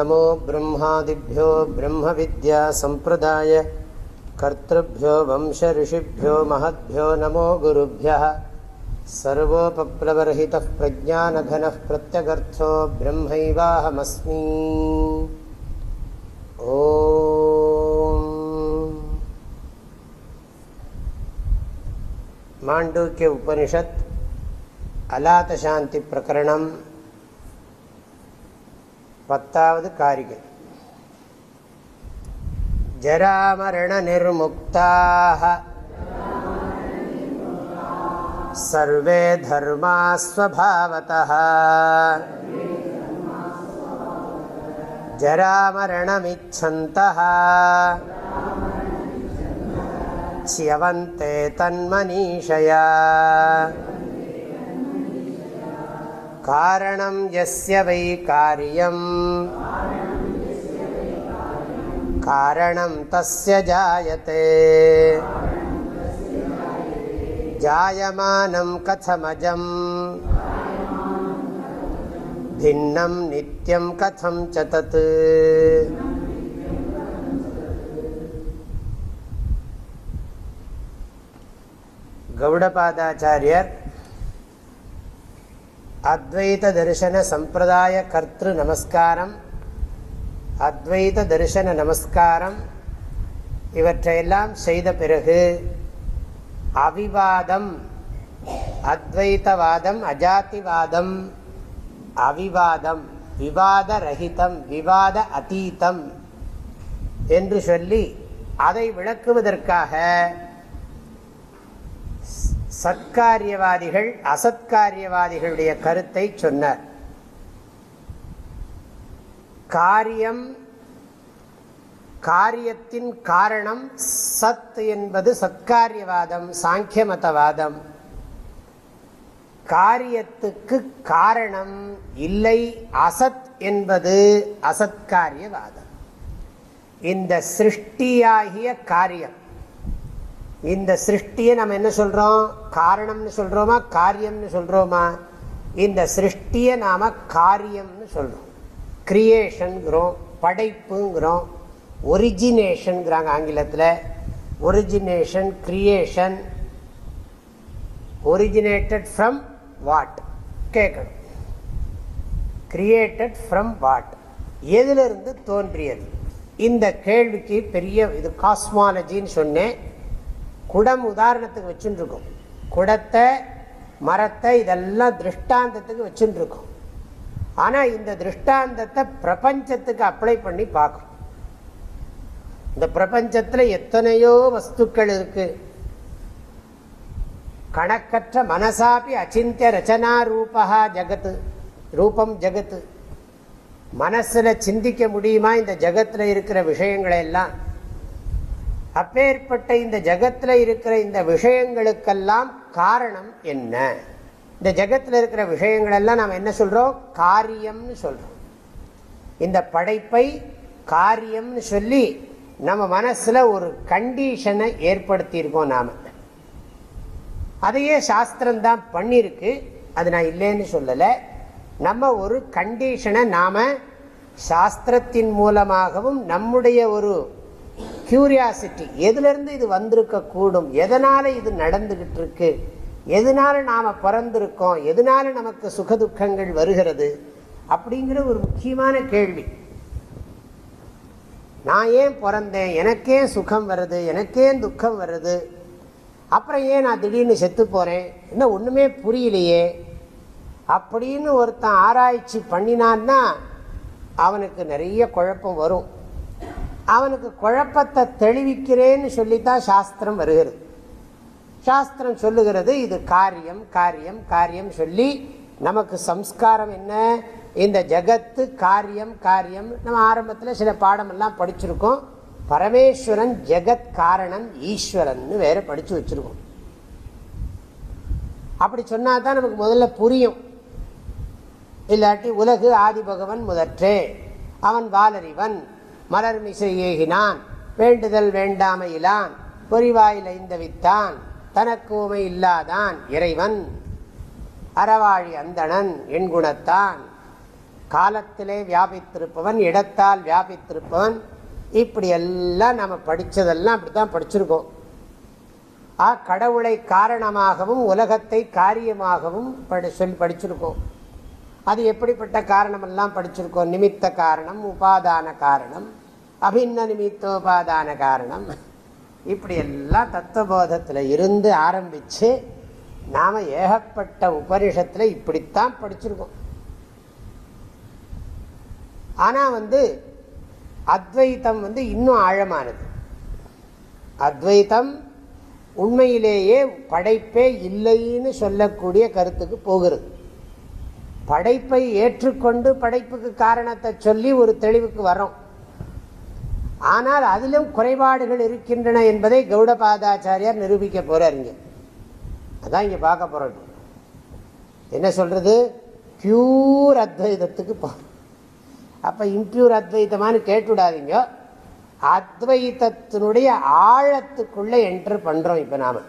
नमो ब्रह्मादिभ्यो ब्रह्मविद्यासम्प्रदाय कर्तृभ्यो वंशऋषिभ्यो महद्भ्यो नमो गुरुभ्यः सर्वोपप्लवर्हितः प्रज्ञानघनः प्रत्यगर्थो ब्रह्मैवाहमस्मि ॐ माण्डूक्य उपनिषत् अलातशान्तिप्रकरणम् பத்தாவது காரிகை जरामरणनिर्मुक्ताः सर्वे धर्माः स्वभावतः जरामरणमिच्छन्तः च्यवन्ते तन्मनीषया कारणं यस्य वै कार्यम् कारणं तस्य जायते जायमानं कथमजम् भिन्नं नित्यं कथं च तत् गौडपादाचार्यर् அத்வைத தரிசன சம்பிரதாய கர்த்திரு நமஸ்காரம். அத்வைத தரிசன நமஸ்காரம் இவற்றையெல்லாம் செய்த பிறகு அவிவாதம் அத்வைத்தவாதம் அஜாதிவாதம் அவிவாதம் விவாத ரஹிதம் விவாத அதீதம் என்று சொல்லி அதை விளக்குவதற்காக சத்காரியவாதிகள் அசத்காரியவாதிகளுடைய கருத்தை சொன்னார். காரியம் காரியத்தின் காரணம் சத் என்பது சத்காரியவாதம் சாங்கியமதவாதம். காரியத்துக்கு காரணம் இல்லை அசத் என்பது அசத்காரியவாதம். இந்த சிருஷ்டியாகிய காரியம். இந்த சிருஷ்டியை நம்ம என்ன சொல்கிறோம் காரணம்னு சொல்கிறோமா காரியம்னு சொல்கிறோமா இந்த சிருஷ்டியை நாம் காரியம்னு சொல்கிறோம் கிரியேஷனுங்கிறோம் படைப்புங்கிறோம் ஒரிஜினேஷன்கிறாங்க ஆங்கிலத்தில். Origination creation originated from what கேட்கணும். கிரியேட்டட் ஃப்ரம் வாட் எதிலிருந்து தோன்றியது? இந்த கேள்விக்கு பெரிய இது காஸ்மாலஜின்னு சொன்னேன். குடம் உதாரணத்துக்கு வச்சுட்டு குடத்தை மரத்தை இதெல்லாம் திருஷ்டாந்தத்துக்கு வச்சுட்டு ஆனால் இந்த திருஷ்டாந்தத்தை பிரபஞ்சத்துக்கு அப்ளை பண்ணி பார்க்கும் இந்த பிரபஞ்சத்தில் எத்தனையோ வஸ்துக்கள் இருக்கு. கணக்கற்ற மனசாப்பி அச்சிந்திய ரச்சனா ரூபா ஜகத்து ரூபம் ஜகத்து. மனசில் சிந்திக்க முடியுமா இந்த ஜகத்தில் இருக்கிற விஷயங்களை எல்லாம்? அப்பேற்பட்ட இந்த ஜகத்தில் இருக்கிற இந்த விஷயங்களுக்கெல்லாம் காரணம் என்ன? இந்த ஜகத்தில் இருக்கிற விஷயங்கள் எல்லாம் நாம் என்ன சொல்றோம்? காரியம்னு சொல்றோம். இந்த படைப்பை காரியம்னு சொல்லி நம்ம மனசில் ஒரு கண்டிஷனை ஏற்படுத்தியிருக்கோம் நாம். அதையே சாஸ்திரம் தான் பண்ணியிருக்கு. அது நான் இல்லைன்னு சொல்லலை. நம்ம ஒரு கண்டிஷனை நாம் சாஸ்திரத்தின் மூலமாகவும் நம்முடைய ஒரு கியூரியாசிட்டி எதுலேருந்து இது வந்திருக்க கூடும் எதனால இது நடந்துக்கிட்டு இருக்கு எதனால நாம பிறந்திருக்கோம்? எதனால நமக்கு சுகதுக்கங்கள் வருகிறது? அப்படிங்கிற ஒரு முக்கியமான கேள்வி. நான் ஏன் பிறந்தேன்? எனக்கே சுகம் வருது. எனக்கே துக்கம் வருது. அப்புறம் ஏன் நான் திடீர்னு செத்து போறேன்? என்ன ஒண்ணுமே புரியலையே. அப்படின்னு ஒருத்தன் ஆராய்ச்சி பண்ணினான்னா அவனுக்கு நிறைய குழப்பம் வரும். அவனுக்கு குழப்பத்தை தெளிவிக்கிறேன்னு சொல்லித்தான் சாஸ்திரம் வருகிறது. சாஸ்திரம் சொல்லுகிறது இது காரியம் காரியம் காரியம் சொல்லி நமக்கு சம்ஸ்காரம் என்ன? இந்த ஜகத்து காரியம் காரியம். நம்ம ஆரம்பத்தில் சில பாடமெல்லாம் படிச்சிருக்கோம். பரமேஸ்வரன் ஜெகத் காரணம் ஈஸ்வரன் வேற படிச்சு வச்சிருக்கோம். அப்படி சொன்னா தான் நமக்கு முதல்ல புரியும். இல்லாட்டி உலகு ஆதி பகவன் முதற்றே. அவன் வாலறிவன். மலர்மிசை ஏகினான். வேண்டுதல் வேண்டாமையிலான் பொறிவாயில் ஐந்தவித்தான். தனக்கு உமை இல்லாதான் இறைவன். அறவாழி அந்தணன் எண்குணத்தான் காலத்திலே வியாபித்திருப்பவன் இடத்தால் வியாபித்திருப்பவன். இப்படி எல்லாம் நம்ம படித்ததெல்லாம் அப்படித்தான் படிச்சிருக்கோம். ஆ கடவுளை காரணமாகவும் உலகத்தை காரியமாகவும் படி சொல்லி படிச்சிருக்கோம். அது எப்படிப்பட்ட காரணமெல்லாம் படிச்சிருக்கோம்? நிமித்த காரணம் உபாதான காரணம். அபின்ன நிமித்தோபாதான காரணம். இப்படி எல்லாம் தத்துவபோதத்தில் இருந்து ஆரம்பித்து நாம் ஏகப்பட்ட உபரிஷத்தில் இப்படித்தான் படிச்சிருக்கோம். ஆனால் வந்து அத்வைத்தம் வந்து இன்னும் ஆழமானது. அத்வைத்தம் உண்மையிலேயே படைப்பே இல்லைன்னு சொல்லக்கூடிய கருத்துக்கு போகிறது. படைப்பை ஏற்றுக்கொண்டு படைப்புக்கு காரணத்தை சொல்லி ஒரு தெளிவுக்கு வரோம் ஆனால் அதிலும் குறைபாடுகள் இருக்கின்றன என்பதை கௌடபாதாச்சாரியார் நிரூபிக்க போறார் இங்க. அதான் இங்க பார்க்க போறோம். என்ன சொல்றது? பியூர் அத்வைதத்துக்கு போ. அப்ப இம்பியூர் அத்வைத்தமானு கேட்டுவிடாதீங்க. அத்வைத்தத்தினுடைய ஆழத்துக்குள்ள என்டர் பண்றோம் இப்ப நாம.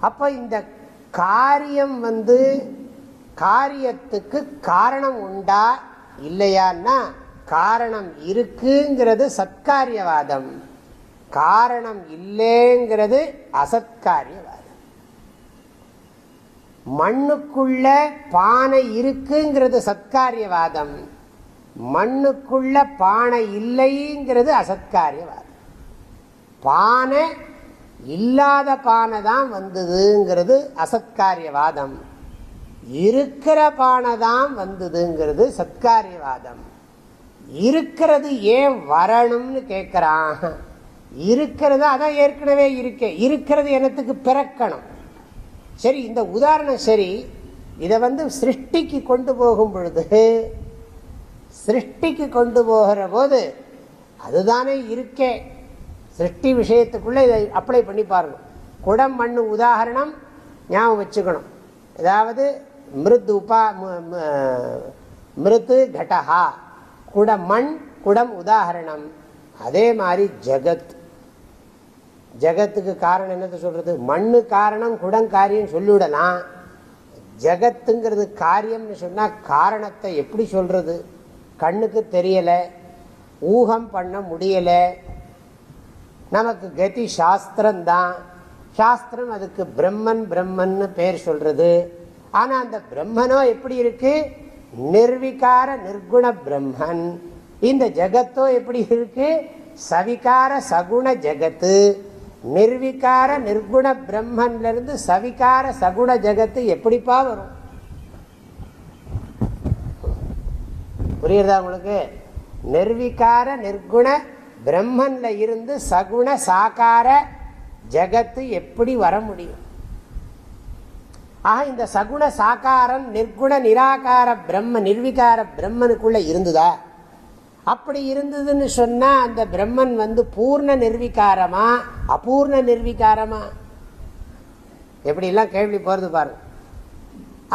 அப்ப இந்த காரியம் வந்து காரியத்துக்கு காரணம் உண்டா இல்லையான்னா காரணம் இருக்குங்கிறது சத்காரியவாதம். காரணம் இல்லைங்கிறது அசத்காரியவாதம். மண்ணுக்குள்ள பானை இருக்குங்கிறது சத்காரியவாதம். மண்ணுக்குள்ள பானை இல்லைங்கிறது அசத்காரியவாதம். பானை இல்லாத பானை தான் வந்ததுங்கிறது அசத்காரியவாதம். இருக்கிற பானை தான் வந்ததுங்கிறது சத்காரியவாதம். இருக்கிறது ஏன் வரணும்னு கேட்கிறான் இருக்கிறது அதான் ஏற்கனவே இருக்கே. இருக்கிறது எனத்துக்கு பிறக்கணும். சரி இந்த உதாரணம் சரி. இதை வந்து சிருஷ்டிக்கு கொண்டு போகும் பொழுது சிருஷ்டிக்கு கொண்டு போகிற போது அதுதானே இருக்கே. சிருஷ்டி விஷயத்துக்குள்ளே இதை அப்ளை பண்ணி பாருங்கள் குடம் மண்ணு உதாரணம் ஞாபகம் வச்சுக்கணும். அதாவது மிருத் உபா மிருத்து கடஹா குடம் மண் குடம் உதாரணம். அதே மாதிரி ஜெகத். ஜெகத்துக்கு காரணம் என்னத்தை சொல்கிறது மண்ணு காரணம் குடம் காரியம் சொல்லிவிடலாம். ஜெகத்துங்கிறது காரியம்னு சொன்னால் காரணத்தை எப்படி சொல்கிறது கண்ணுக்கு தெரியலை ஊகம் பண்ண முடியலை. நமக்கு கதி சாஸ்திரம்தான். சாஸ்திரம் அதுக்கு பிரம்மன் பிரம்மன்னு பேர் சொல்கிறது ஆனால் அந்த பிரம்மனோ எப்படி இருக்குது நிர்விகார நிர்குண பிரம்மன். இந்த ஜகத்தோ எப்படி இருக்கு? சவிகார சகுண ஜகத்து. நிர்விகார நிர்குண பிரம்மன்ல இருந்து சவிகார சகுண ஜகத்து எப்படிப்பா வரும்? புரியுறதா உங்களுக்கு? நிர்விகார நிர்குண பிரம்மன்ல இருந்து சகுண சாக்கார ஜகத்து எப்படி வர முடியும்? ஆக இந்த சகுண சாக்காரம் நிர்குண நிராகார பிரம்ம நிர்விகார பிரம்மனுக்குள்ள இருந்துதா? அப்படி இருந்ததுன்னு சொன்னா அந்த பிரம்மன் வந்து பூர்ண நிர்வீகாரமா அபூர்ண நிர்வீகாரமா? எப்படிலாம் கேள்வி போறது பாருங்க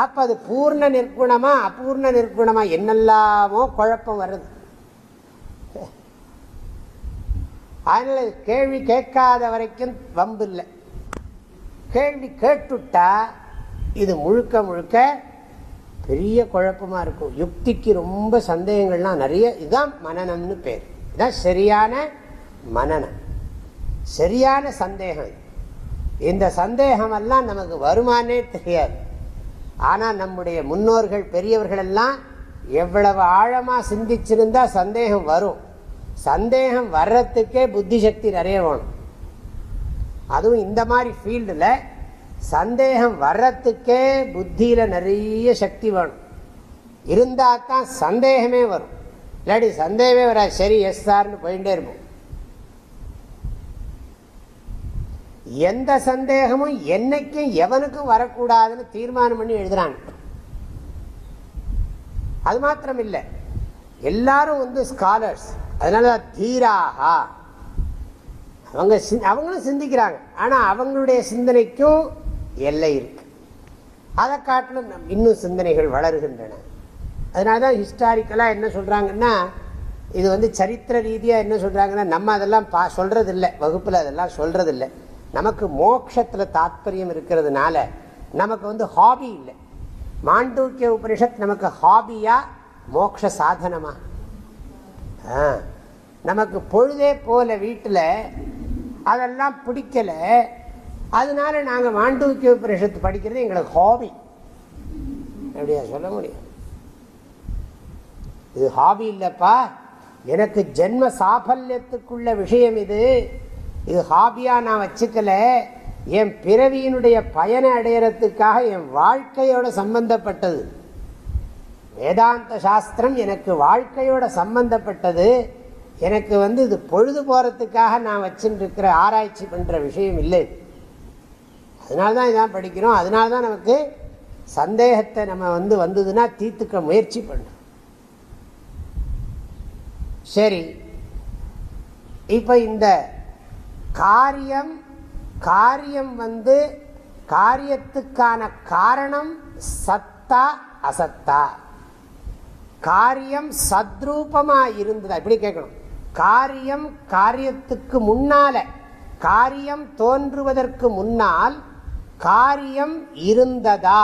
அப்ப அது பூர்ண நிர்குணமா அபூர்ண நிர்குணமா என்னெல்லாமோ குழப்பம் வருது. அதனால கேள்வி கேட்காத வரைக்கும் வம்பு இல்லை கேள்வி கேட்டுட்டா இது முழுக்க முழுக்க பெரிய குழப்பமாக இருக்கும். யுக்திக்கு ரொம்ப சந்தேகங்கள்லாம் நிறைய இதுதான் மனநம்னு பேர். இதுதான் சரியான மனநம். சரியான சந்தேகம் இந்த சந்தேகம் எல்லாம் நமக்கு வருமானே தெரியாது. ஆனால் நம்முடைய முன்னோர்கள் பெரியவர்கள் எல்லாம் எவ்வளவு ஆழமாக சிந்திச்சிருந்தா சந்தேகம் வரும். சந்தேகம் வர்றதுக்கே புத்தி சக்தி நிறைய வேணும். அதுவும் இந்த மாதிரி ஃபீல்டில் சந்தேகம் வர்றதுக்கே புத்தியில் நிறைய சக்தி வேணும். இருந்தால் தான் சந்தேகமே வரும். இல்லாடி சந்தேகமே வராது. சரி எஸ் சார்னு போயிட்டே இருப்போம். எந்த சந்தேகமும் என்னைக்கும் எவனுக்கும் வரக்கூடாதுன்னு தீர்மானம் பண்ணி எழுதுறாங்க. அது மாத்திரம் இல்லை எல்லாரும் வந்து ஸ்காலர்ஸ் அதனால தீராகா. அவங்க அவங்களும் சிந்திக்கிறாங்க. ஆனால் அவங்களுடைய சிந்தனைக்கும் எல்லை இருக்கு. அதை காட்டிலும் இன்னும் சிந்தனைகள் வளருகின்றன. அதனால தான் ஹிஸ்டாரிக்கலாக என்ன சொல்கிறாங்கன்னா இது வந்து சரித்திர ரீதியாக என்ன சொல்கிறாங்கன்னா நம்ம அதெல்லாம் பா சொல்கிறதில்ல வகுப்பில் அதெல்லாம் சொல்கிறதில்ல நமக்கு மோட்சத்தில் தாத்பரியம் இருக்கிறதுனால நமக்கு வந்து ஹாபி இல்லை. மாண்டூக்கிய உபனிஷத் நமக்கு ஹாபியா மோட்ச சாதனமா? நமக்கு பொழுதே போல வீட்டில் அதெல்லாம் பிடிக்கல. அதனால நாங்கள் மாண்டூக்கிய உபனிஷத்து படிக்கிறது எங்களுக்கு ஹாபி அப்படியா சொல்ல முடியும்? இது ஹாபி இல்லைப்பா. எனக்கு ஜென்ம சாஃபல்யத்துக்குள்ள விஷயம் இது. இது ஹாபியா நான் வச்சுக்கல. என் பிறவியினுடைய பயனை அடையறதுக்காக என் வாழ்க்கையோட சம்பந்தப்பட்டது. வேதாந்த சாஸ்திரம் எனக்கு வாழ்க்கையோட சம்பந்தப்பட்டது. எனக்கு வந்து இது பொழுது போகிறதுக்காக நான் வச்சுட்டு இருக்கிற ஆராய்ச்சி பண்ணுற விஷயம் இல்லை. அதனால தான் இதான் படிக்கிறோம். அதனால தான் நமக்கு சந்தேகத்தை நம்ம வந்து வந்ததுன்னா தீர்த்துக்க முயற்சி பண்ணுறோம் சரி. இப்போ இந்த காரியம் காரியம் வந்து காரியத்துக்கான காரணம் சத்தா அசத்தா. காரியம் சத்ரூபமா இருந்ததா? இப்படி கேட்கணும். காரியம் காரியத்துக்கு முன்னால காரியம் தோன்றுவதற்கு முன்னால் காரியம் இருந்ததா?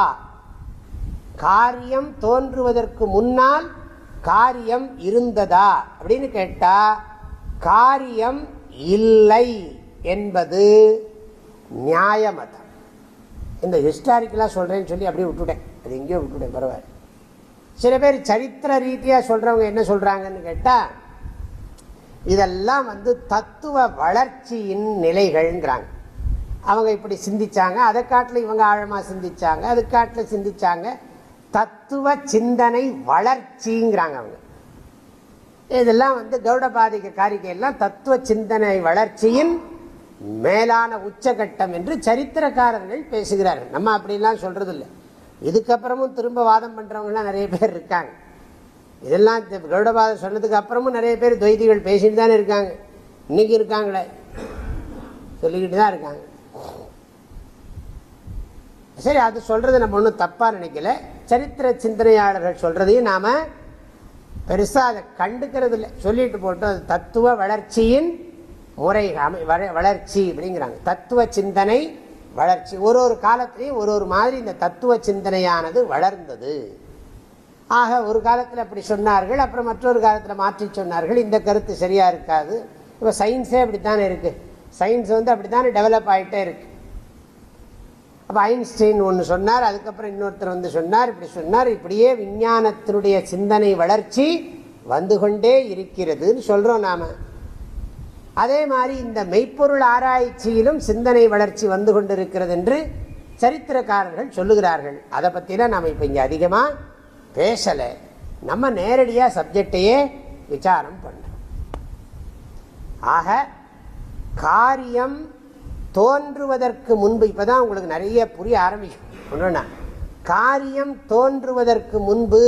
காரியம் தோன்றுவதற்கு முன்னால் காரியம் இருந்ததா? அப்படின்னு கேட்டா காரியம் இல்லை என்பது நியாயமதம். இந்த ஹிஸ்டாரிக்கலாக சொல்கிறேன்னு சொல்லி அப்படியே விட்டுவிட்டேன் அது எங்கேயோ விட்டுவிட்டேன் பரவாயில்ல. சில பேர் சரித்திர ரீதியாக சொல்கிறவங்க என்ன சொல்கிறாங்கன்னு கேட்டால் இதெல்லாம் வந்து தத்துவ வளர்ச்சியின் நிலைகள்ங்கிறாங்க. அவங்க இப்படி சிந்திச்சாங்க அதை காட்டில் இவங்க ஆழமாக சிந்திச்சாங்க அது காட்டில் சிந்திச்சாங்க. தத்துவ சிந்தனை வளர்ச்சிங்கிறாங்க அவங்க. இதெல்லாம் வந்து கௌடபாதிக காரிகையெல்லாம் தத்துவ சிந்தனை வளர்ச்சியின் மேலான உச்சகட்டம் என்று சரித்திரக்காரர்கள் பேசுகிறார்கள். நம்ம அப்படிலாம் சொல்றது இல்லை இதுக்கப்புறமும் திரும்ப வாதம் பண்றவங்கலாம் நிறைய பேர் இருக்காங்க. இதெல்லாம் கௌடபாதம் சொன்னதுக்கு அப்புறமும் நிறைய பேர் துவைதிகள் பேசிட்டு தானே இருக்காங்க. இன்னைக்கு இருக்காங்களே. சொல்லிக்கிட்டு தான் இருக்காங்க. சரி அது சொல்றது நம்ம ஒன்றும் தப்பாக நினைக்கல. சரித்திர சிந்தனையாளர்கள் சொல்றதையும் நாம பெருசாக அதை கண்டுக்கிறது இல்லை சொல்லிட்டு போட்டோம் அது தத்துவ வளர்ச்சியின் முறை வள- வளர்ச்சி அப்படிங்கிறாங்க. தத்துவ சிந்தனை வளர்ச்சி. ஒரு ஒரு காலத்திலையும் ஒரு ஒரு மாதிரி இந்த தத்துவ சிந்தனையானது வளர்ந்தது. ஆக ஒரு காலத்தில் அப்படி சொன்னார்கள் அப்புறம் மற்றொரு காலத்தில் மாற்றி சொன்னார்கள். இந்த கருத்து சரியாக இருக்காது. இப்போ சயின்ஸே அப்படித்தானே இருக்குது சயின்ஸ் வந்து அப்படித்தானே டெவலப் ஆகிட்டே இருக்குது அப்போ ஐன்ஸ்டைன் ஒன்று சொன்னார் அதுக்கப்புறம் இன்னொருத்தர் வந்து சொன்னார் இப்படி சொன்னார் இப்படியே விஞ்ஞானத்தினுடைய சிந்தனை வளர்ச்சி வந்து கொண்டே இருக்கிறதுன்னு சொல்கிறோம் நாம். அதே மாதிரி இந்த மெய்ப்பொருள் ஆராய்ச்சியிலும் சிந்தனை வளர்ச்சி வந்து கொண்டிருக்கிறது என்று சரித்திரக்காரர்கள் சொல்லுகிறார்கள். அதை பற்றிலாம் நாம் இப்போ இங்கே அதிகமாக பேசலை. நம்ம நேரடியாக சப்ஜெக்டையே விசாரம் பண்ணுறோம் ஆக காரியம் தோன்றுவதற்கு முன்பு இப்போதான் உங்களுக்கு நிறைய புரிய ஆரம்பிக்கும். ஒன்றுனா காரியம் தோன்றுவதற்கு முன்பு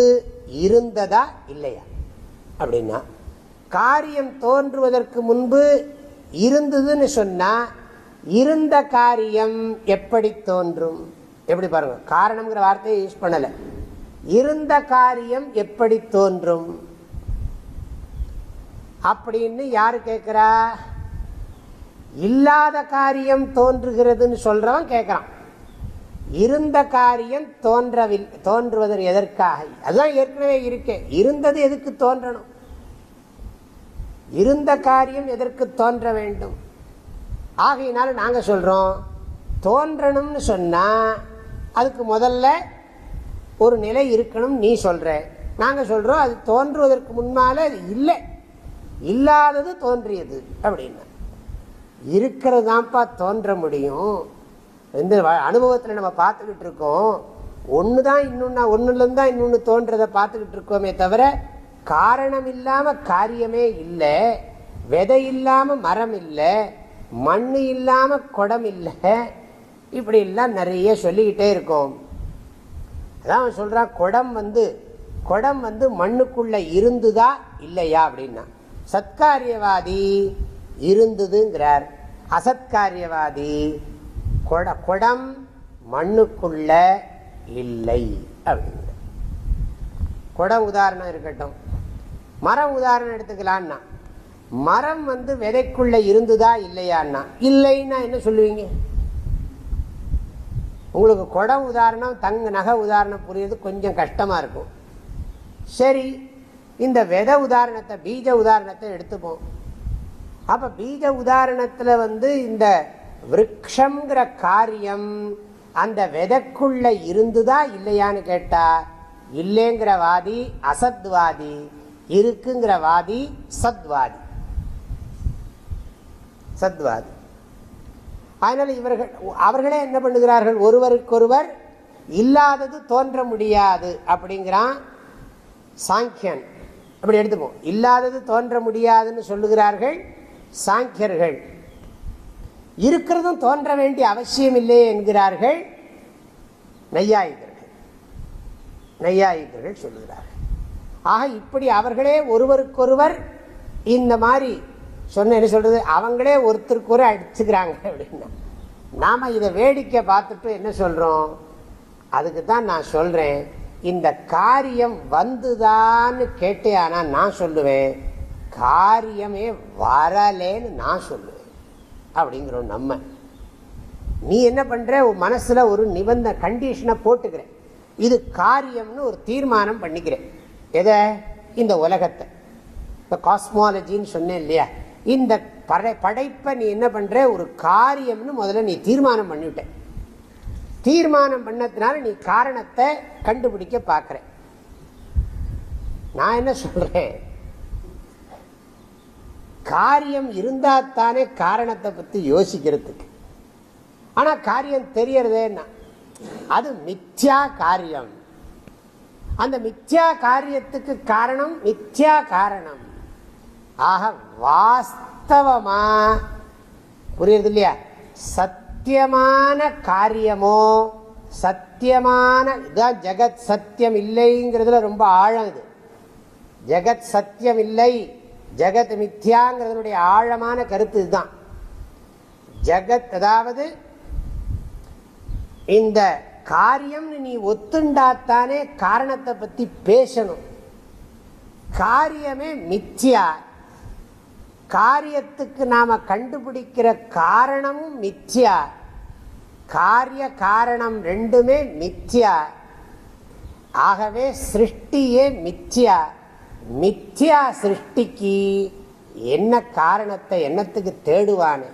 இருந்ததா இல்லையா? அப்படின்னா காரியம் தோன்றுவதற்கு முன்பு இருந்ததுன்னு சொன்னால் இருந்த காரியம் எப்படி தோன்றும்? எப்படி பாருங்க காரணம்ங்கிற வார்த்தையை யூஸ் பண்ணலை. இருந்த காரியம் எப்படி தோன்றும்? அப்படின்னு யாரு கேட்குறா? இல்லாத காரியம் தோன்றுகிறதுன்னு சொல்றவன் கேட்கறான் இருந்த காரியம் தோன்றவில் தோன்றுவதற்கு எதற்காக? அதுதான் ஏற்கனவே இருக்கே. இருந்தது எதுக்கு தோன்றணும்? இருந்த காரியம் எதற்கு தோன்ற வேண்டும்? ஆகையினால நாங்கள் சொல்றோம் தோன்றணும்னு சொன்னா அதுக்கு முதல்ல ஒரு நிலை இருக்கணும் நீ சொல்ற. நாங்கள் சொல்றோம் அது தோன்றுவதற்கு முன்னால அது இல்லை. இல்லாதது தோன்றியது அப்படின்னா. இருக்கிறதான்ப்பா தோன்ற முடியும். இந்த அனுபவத்தில் நம்ம பார்த்துக்கிட்டு இருக்கோம். ஒன்று தான் இன்னொன்று ஒன்றுலேருந்து தான் இன்னொன்று தோன்றதை பார்த்துக்கிட்டு இருக்கோமே தவிர காரணம் இல்லாமல் காரியமே இல்லை. விதை இல்லாமல் மரம் இல்லை. மண் இல்லாமல் குடம் இல்லை. இப்படி எல்லாம் நிறைய சொல்லிக்கிட்டே இருக்கோம். அதான் அவன் சொல்கிறான் குடம் வந்து குடம் வந்து மண்ணுக்குள்ளே இருந்துதா இல்லையா அப்படின்னா. சத்காரியவாதி இருந்ததுங்கிறார். அசத்காரியவாதி கொட குடம் மண்ணுக்குள்ள இல்லை அப்படிங்கிற குடம் உதாரணம் இருக்கட்டும். மரம் உதாரணம் எடுத்துக்கலான்னா மரம் வந்து விதைக்குள்ள இருந்துதா இல்லையான்னா இல்லைன்னா என்ன சொல்லுவீங்க? உங்களுக்கு குடம் உதாரணம் தங்க நகை உதாரணம் புரியுறது கொஞ்சம் கஷ்டமாக இருக்கும். சரி இந்த வித உதாரணத்தை பீஜ உதாரணத்தை எடுத்துப்போம். அப்போ பீஜ உதாரணத்தில் வந்து இந்த விரக்ஷங்கிற காரியம் அந்த விதைக்குள்ள இருந்துதா இல்லையான்னு கேட்டா இல்லைங்கிற வாதி அசத்வாதி இருக்குங்கிற வாதி சத்வாதி. சத்வாதி. அதனால இவர்கள் அவர்களே என்ன பண்ணுகிறார்கள்? ஒருவருக்கொருவர் இல்லாதது தோன்ற முடியாது அப்படிங்கிறான் சாங்கியன். அப்படி எடுத்துப்போம். இல்லாதது தோன்ற முடியாதுன்னு சொல்லுகிறார்கள் சாங்கியர்கள். இருக்கிறதும் தோன்ற வேண்டிய அவசியம் இல்லையே என்கிறார்கள் நையாயிகர்கள். நையாயிகர்கள் சொல்லுகிறார்கள். ஆக இப்படி அவர்களே ஒருவருக்கொருவர் இந்த மாதிரி சொன்ன என்ன சொல்றது? அவங்களே ஒருத்தருக்கு ஒரு அடிச்சுக்கிறாங்க அப்படின்னா நாம இதை வேடிக்கை பார்த்துட்டு என்ன சொல்றோம்? அதுக்கு தான் நான் சொல்றேன் இந்த காரியம் வந்துதான்னு கேட்டே ஆனா நான் சொல்லுவேன். காரியமே வரலேன்னு நான் சொல்லுவேன். அப்படிங்கிறோம் நம்ம. நீ என்ன பண்ற? உன் மனசுல ஒரு நிபந்த கண்டிஷனை போட்டுக்கிற. இது காரியம்னு ஒரு தீர்மானம் பண்ணிக்கிறேன். எதை? இந்த உலகத்தை. இப்போ காஸ்மாலஜின்னு சொன்னேன் இல்லையா? இந்த படை படைப்பை நீ என்ன பண்ற? ஒரு காரியம்னு முதல்ல நீ தீர்மானம் பண்ணிவிட்ட. தீர்மானம் பண்ணதுனால நீ காரணத்தை கண்டுபிடிக்க பார்க்குற. நான் என்ன சொல்கிறேன் காரியம் இருந்தால் தானே காரணத்தை பற்றி யோசிக்கிறதுக்கு. ஆனால் காரியம் தெரியறதேன்னா அது மித்யா காரியம். அந்த மித்யா காரியத்துக்கு காரணம் மித்யா காரணம். ஆக வாஸ்தவமா புரியுது இல்லையா? சத்தியமான காரியமோ சத்தியமான இதுதான் ஜெகத் சத்தியம் இல்லைங்கிறதுல ரொம்ப ஆழம் இது. ஜெகத் சத்தியம் இல்லை. ஜெகத் மித்யாங்கிறதுனுடைய ஆழமான கருத்து இதுதான். ஜெகத் அதாவது இந்த காரியம் நீ ஒத்துண்டாத்தானே காரணத்தை பத்தி பேசணும். காரியமே மித்யா. காரியத்துக்கு நாம கண்டுபிடிக்கிற காரணமும் மித்யா. காரிய காரணம் ரெண்டுமே மித்யா. ஆகவே சிருஷ்டியே மித்யா. மித்யா சிருஷ்டிக்கு என்ன காரணத்தை என்னத்துக்கு தேடுவானே?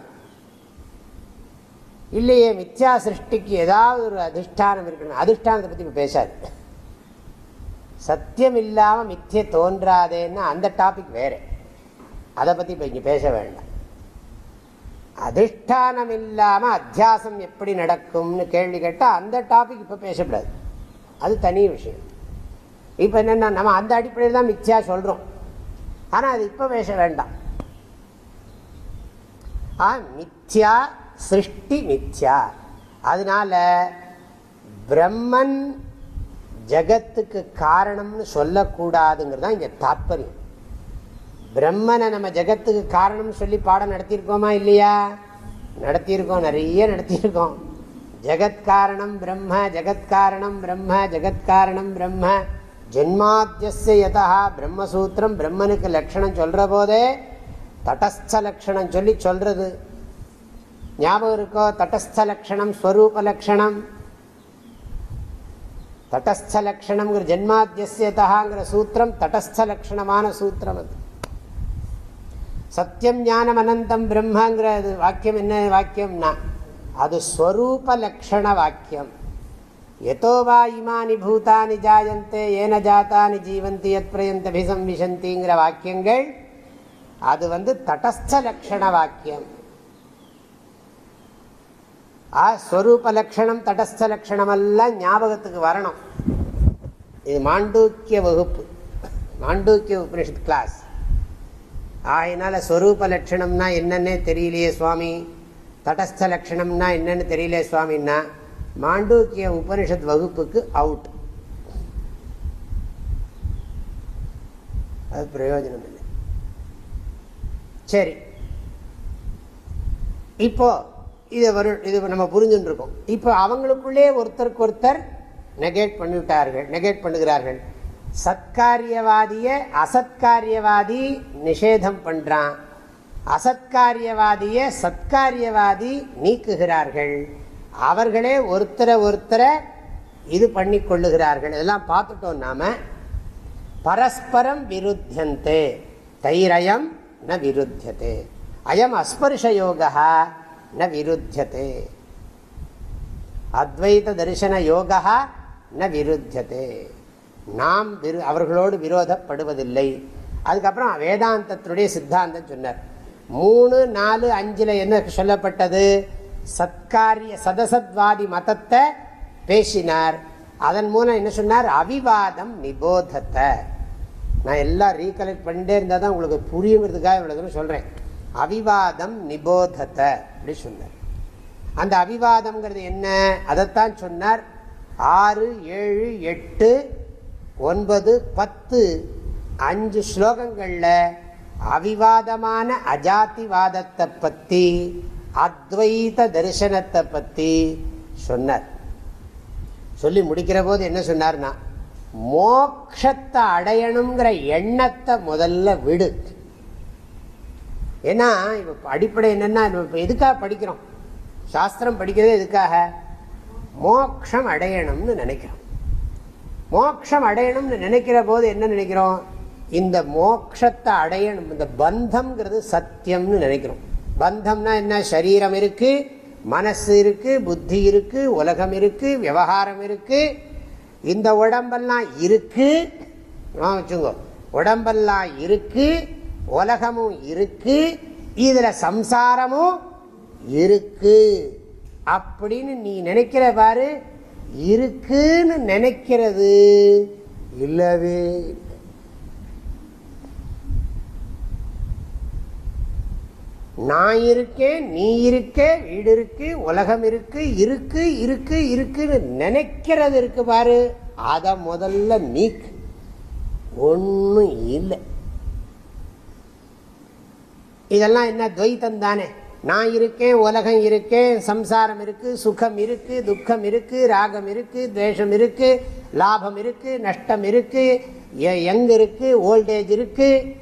இல்லையே மித்யா சிருஷ்டிக்கு ஏதாவது ஒரு அதிஷ்டானம் இருக்கணும். அதிஷ்டானத்தை பற்றி இப்போ பேசாது. சத்தியம் இல்லாமல் மித்திய தோன்றாதேன்னா அந்த டாபிக் வேற. அதை பற்றி இப்போ இங்கே பேச வேண்டாம். அதிஷ்டானம் இல்லாமல் அத்தியாசம் எப்படி நடக்கும்னு கேள்வி கேட்டால் அந்த டாபிக் இப்போ பேசக்கூடாது அது தனி விஷயம். இப்போ என்னென்னா நம்ம அந்த அடிப்படையில் தான் மிச்சியாக சொல்கிறோம் ஆனால் அது இப்போ பேச வேண்டாம். ஆ மித்யா சிருஷ்டி மித்யா. அதனால பிரம்மன் ஜகத்துக்கு காரணம்னு சொல்லக்கூடாதுங்கிறது தான் இங்கே தாற்பயம் பிரம்மனை நம்ம ஜகத்துக்கு காரணம் சொல்லி பாடம் நடத்தியிருக்கோமா இல்லையா? நடத்தியிருக்கோம் நிறைய நடத்தியிருக்கோம். ஜெகத்காரணம் பிரம்ம ஜெகத்காரணம் பிரம்ம ஜெகத்காரணம் பிரம்ம. ஜென்மாத்தியஸ்ய யதா பிரம்மசூத்திரம் பிரம்மனுக்கு லட்சணம் சொல்கிற போதே தடஸ்த லட்சணம் சொல்லி சொல்கிறது ஞாபகம் இருக்கோ? தடஸ்த லட்சணம் ஸ்வரூப லட்சணம். தடஸ்த லட்சணம்ங்கிற ஜென்மாத்தியசியதாங்கிற சூத்திரம் தடஸ்த லட்சணமான சூத்திரம் அது. சத்தியம் ஞானம் அனந்தம் பிரம்மங்கிற வாக்கியம் என்ன வாக்கியம்னா? அது ஸ்வரூப லட்சண வாக்கியம். எதோ வா இமானி பூதானி ஜாயந்தே ஏன ஜாத்தானி ஜீவந்தி எத் பிரயந்தபிசம்விசந்திங்கிற வாக்கியங்கள் அது வந்து தடஸ்த லட்சண வாக்கியம் ஆ ஸ்வரூப லட்சணம் தடஸ்த லட்சணம் எல்லாம் ஞாபகத்துக்கு வரணும். இது மாண்டூக்கிய வகுப்பு. மாண்டூக்கிய உபனிஷத் கிளாஸ் ஆயினால ஸ்வரூப லட்சணம்னா என்னன்னே தெரியலையே சுவாமி. தடஸ்த லட்சணம்னா என்னன்னு தெரியலையே சுவாமின்னா மாண்டூக்கிய உபனிஷத் வகுப்புக்கு அவுட் அது பிரயோஜனம் இல்லை சரி. இப்போ இதை வரு இது நம்ம புரிஞ்சுட்டு இருக்கோம் இப்போ அவங்களுக்குள்ளே ஒருத்தருக்கு ஒருத்தர் நெகேட் பண்ணிவிட்டார்கள் நெகேட் பண்ணுகிறார்கள். சத்காரியவாதிய அசத்காரியவாதி நிஷேதம் பண்றான். அசத்காரியவாதிய சத்காரியவாதி நீக்குகிறார்கள். அவர்களே ஒருத்தரை ஒருத்தரை இது பண்ணி கொள்ளுகிறார்கள் இதெல்லாம் பார்த்துட்டோம் நாம. பரஸ்பரம் விருத்தியந்தே. தைரயம் ந விருத்தியதே. அயம் அஸ்பர்ஷ யோகா ந விருத்தியதே. அத்வைத தரிசன யோகா ந விருத்தியதே. நாம் அவர்களோடு விரோதப்படுவதில்லை. அதுக்கப்புறம் வேதாந்தத்தினுடைய சித்தாந்தம் சொன்னார். மூணு நாலு அஞ்சில் என்ன சொல்லப்பட்டது? சத்காரிய சதசத்வாதி மதத்தை பேசினார். அதன் மூலம் என்ன சொன்னார்? அவிவாதம் நிபோதத்தை. நான் எல்லாம் ரீகலெக்ட் பண்ணிட்டே இருந்தால் தான் உங்களுக்கு புரியுங்கிறதுக்காக இவ்வளவு சொல்கிறேன் அவிவாதம் நிபோதத்தை அப்படி சொன்னார். அந்த அவிவாதம்ங்கிறது என்ன? அதைத்தான் சொன்னார். ஆறு ஏழு எட்டு ஒன்பது பத்து அஞ்சு ஸ்லோகங்களில் அவிவாதமான அஜாதிவாதத்தை பற்றி அத்வைத தரிசனத்தை பற்றி சொன்னார். சொல்லி முடிக்கிற போது என்ன சொன்னார்னா மோக்ஷத்தை அடையணுங்கிற எண்ணத்தை முதல்ல விடு. ஏன்னா இப்போ அடிப்படை என்னென்னா இப்போ எதுக்காக படிக்கிறோம்? சாஸ்திரம் படிக்கிறது எதுக்காக? மோக்ஷம் அடையணும்னு நினைக்கிறோம். மோக்ஷம் அடையணும்னு நினைக்கிற போது என்ன நினைக்கிறோம்? இந்த மோக்ஷத்தை அடையணும் இந்த பந்தம்ங்கிறது சத்தியம்னு நினைக்கிறோம். பந்தம்னா என்ன? சரீரம் இருக்கு மனசு இருக்கு புத்தி இருக்கு உலகம் இருக்கு விவகாரம் இருக்கு. இந்த உடம்பெல்லாம் இருக்கு. வச்சுங்கோ உடம்பெல்லாம் இருக்கு உலகமும் இருக்கு இதுல சம்சாரமும் இருக்கு. அப்படின்னு நீ நினைக்கிற பாரு இருக்குன்னு நினைக்கிறது இல்லவே நான் இருக்கேன் நீ இருக்க வீடு இருக்கு உலகம் இருக்கு இருக்கு இருக்கு இருக்குன்னு நினைக்கிறது இருக்கு பாரு. அதை முதல்ல நீக்கு ஒன்றும் இல்லை. இதெல்லாம் என்ன துவைத்தம் தானே? நான் இருக்கேன் உலகம் இருக்கேன் சம்சாரம் இருக்கு சுகம் இருக்கு துக்கம் இருக்கு ராகம் இருக்கு துவேஷம் இருக்கு லாபம் இருக்கு நஷ்டம் இருக்கு எங்க இருக்கு ஓல்டேஜ் இருக்கு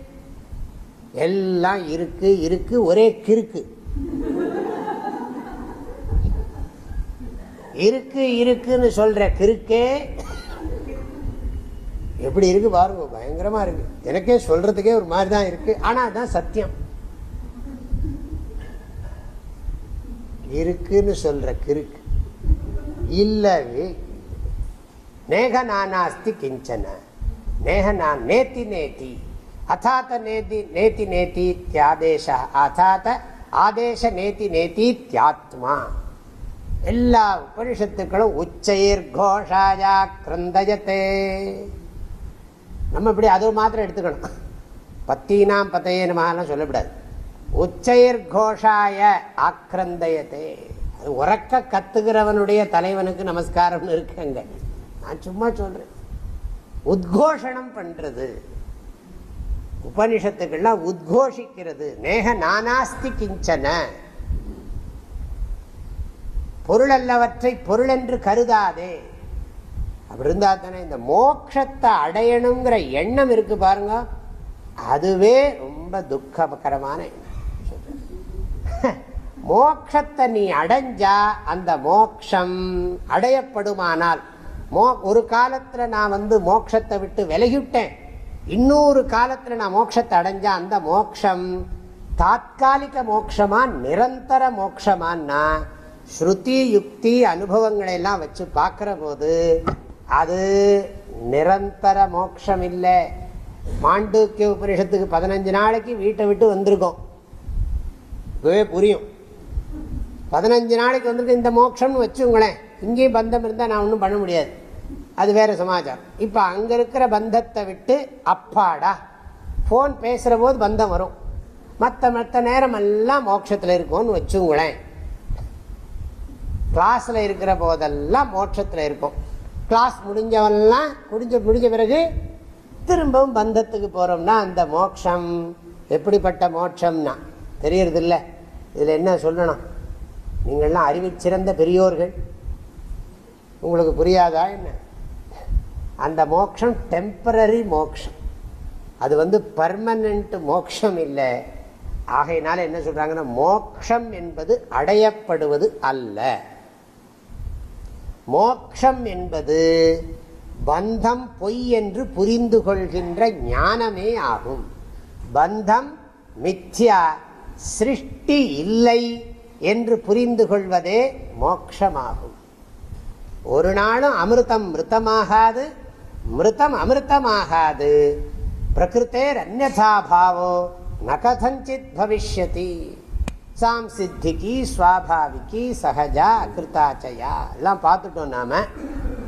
எல்லாம் இருக்கு இருக்கு ஒரே கிறுக்கு. இருக்கு இருக்குன்னு சொல்ற கிறுக்கே எப்படி இருக்கு பாருங்க பயங்கரமா இருக்கு. எனக்கே சொல்றதுக்கே ஒரு மாதிரி தான் இருக்கு. ஆனா அதுதான் சத்தியம். இருக்குன்னு சொல்ற கிறுக்கு. இல்லவே நேக நானாஸ்தி கிஞ்சன. நேக நான் நேத்தி நேத்தி. அத்தாத்த நேதி நேத்தி நேத்தி தியாதேச அத்தாத்த ஆதேச நேத்தி நேத்தி தியாத்மா எல்லா உபனிஷத்துக்களும் உச்சயிர் கோஷாயா கிருந்தயத்தே நம்ம இப்படி அது மாத்திரம் எடுத்துக்கணும் பத்தீனாம் பத்தையே நமலாம் சொல்லக்கூடாது உச்சயிர் கோஷாய ஆக்கிரந்தயத்தே அது உறக்க கத்துகிறவனுடைய தலைவனுக்கு நமஸ்காரம்னு இருக்குங்க நான் சும்மா சொல்றேன் உத்கோஷணம் பண்றது உபனிஷத்துக்கள்லாம் உத்கோஷிக்கிறது. நேக நானாஸ்தி கிஞ்சன. பொருள் அல்லவற்றை பொருள் என்று கருதாதே. அப்படி இருந்தா தானே இந்த மோட்சத்தை அடையணுங்கிற எண்ணம் இருக்கு பாருங்க. அதுவே ரொம்ப துக்ககரமான மோக்ஷத்தை நீ அடைஞ்சா அந்த மோக்ஷம் அடையப்படுமானால் மோ ஒரு காலத்தில் நான் வந்து மோட்சத்தை விட்டு விலகிவிட்டேன். இன்னொரு காலத்தில் நான் மோட்சத்தை அடைஞ்சா அந்த மோக்ஷம் தாத்காலிக மோட்சமா நிரந்தர மோட்சமானா ஸ்ருதி யுக்தி அனுபவங்களை எல்லாம் வச்சு பார்க்கிற போது அது நிரந்தர மோட்சம் இல்லை மாண்டூக்கிய உபரிஷத்துக்கு பதினஞ்சு நாளைக்கு வீட்டை விட்டு வந்திருக்கோம். புரியும். பதினஞ்சு நாளைக்கு வந்திருக்கு இந்த மோட்சம்னு வச்சுங்களேன் இங்கேயும் பந்தம் இருந்தால் நான் ஒன்றும் பண்ண முடியாது. அது வேற சமாச்சாரம் இப்போ அங்கே இருக்கிற பந்தத்தை விட்டு அப்பாடா. ஃபோன் பேசுகிற போது பந்தம் வரும். மற்ற மற்ற நேரம் எல்லாம் மோட்சத்தில் இருக்கும்னு வச்சுங்களேன். கிளாஸில் இருக்கிற போதெல்லாம் மோட்சத்தில் இருக்கும். கிளாஸ் முடிஞ்சவெல்லாம் முடிஞ்ச முடிஞ்ச பிறகு திரும்பவும் பந்தத்துக்கு போகிறோம்னா அந்த மோட்சம். எப்படிப்பட்ட மோட்சம்னா தெரியறதில்ல. இதில் என்ன சொல்லணும்? நீங்கள்லாம் அறிவு சிறந்த பெரியோர்கள். உங்களுக்கு புரியாதா என்ன? அந்த மோக்ஷம் டெம்பரரி மோக்ஷம். அது வந்து பர்மனண்ட் மோக்ஷம் இல்லை. ஆகையினால என்ன சொல்றாங்கன்னா மோக்ஷம் என்பது அடையப்படுவது அல்ல. மோக்ஷம் என்பது பந்தம் பொய் என்று புரிந்து கொள்கின்ற ஞானமே ஆகும். பந்தம் மித்யா சிருஷ்டி இல்லை என்று புரிந்து கொள்வதே மோக்ஷமாகும். ஒரு நாளும் அமிர்தம் மிருத்தமாகாது மிருதம் அமிர்தமாகாது பிரகிருத்தேர் அந்நாபாவோ நகதஞ்சித் பவிஷ்யதி சாம் சித்திக்கு ஸ்வாபாவிக்கு சகஜா அகிருத்தாச்சயா எல்லாம் பார்த்துட்டோம் நாம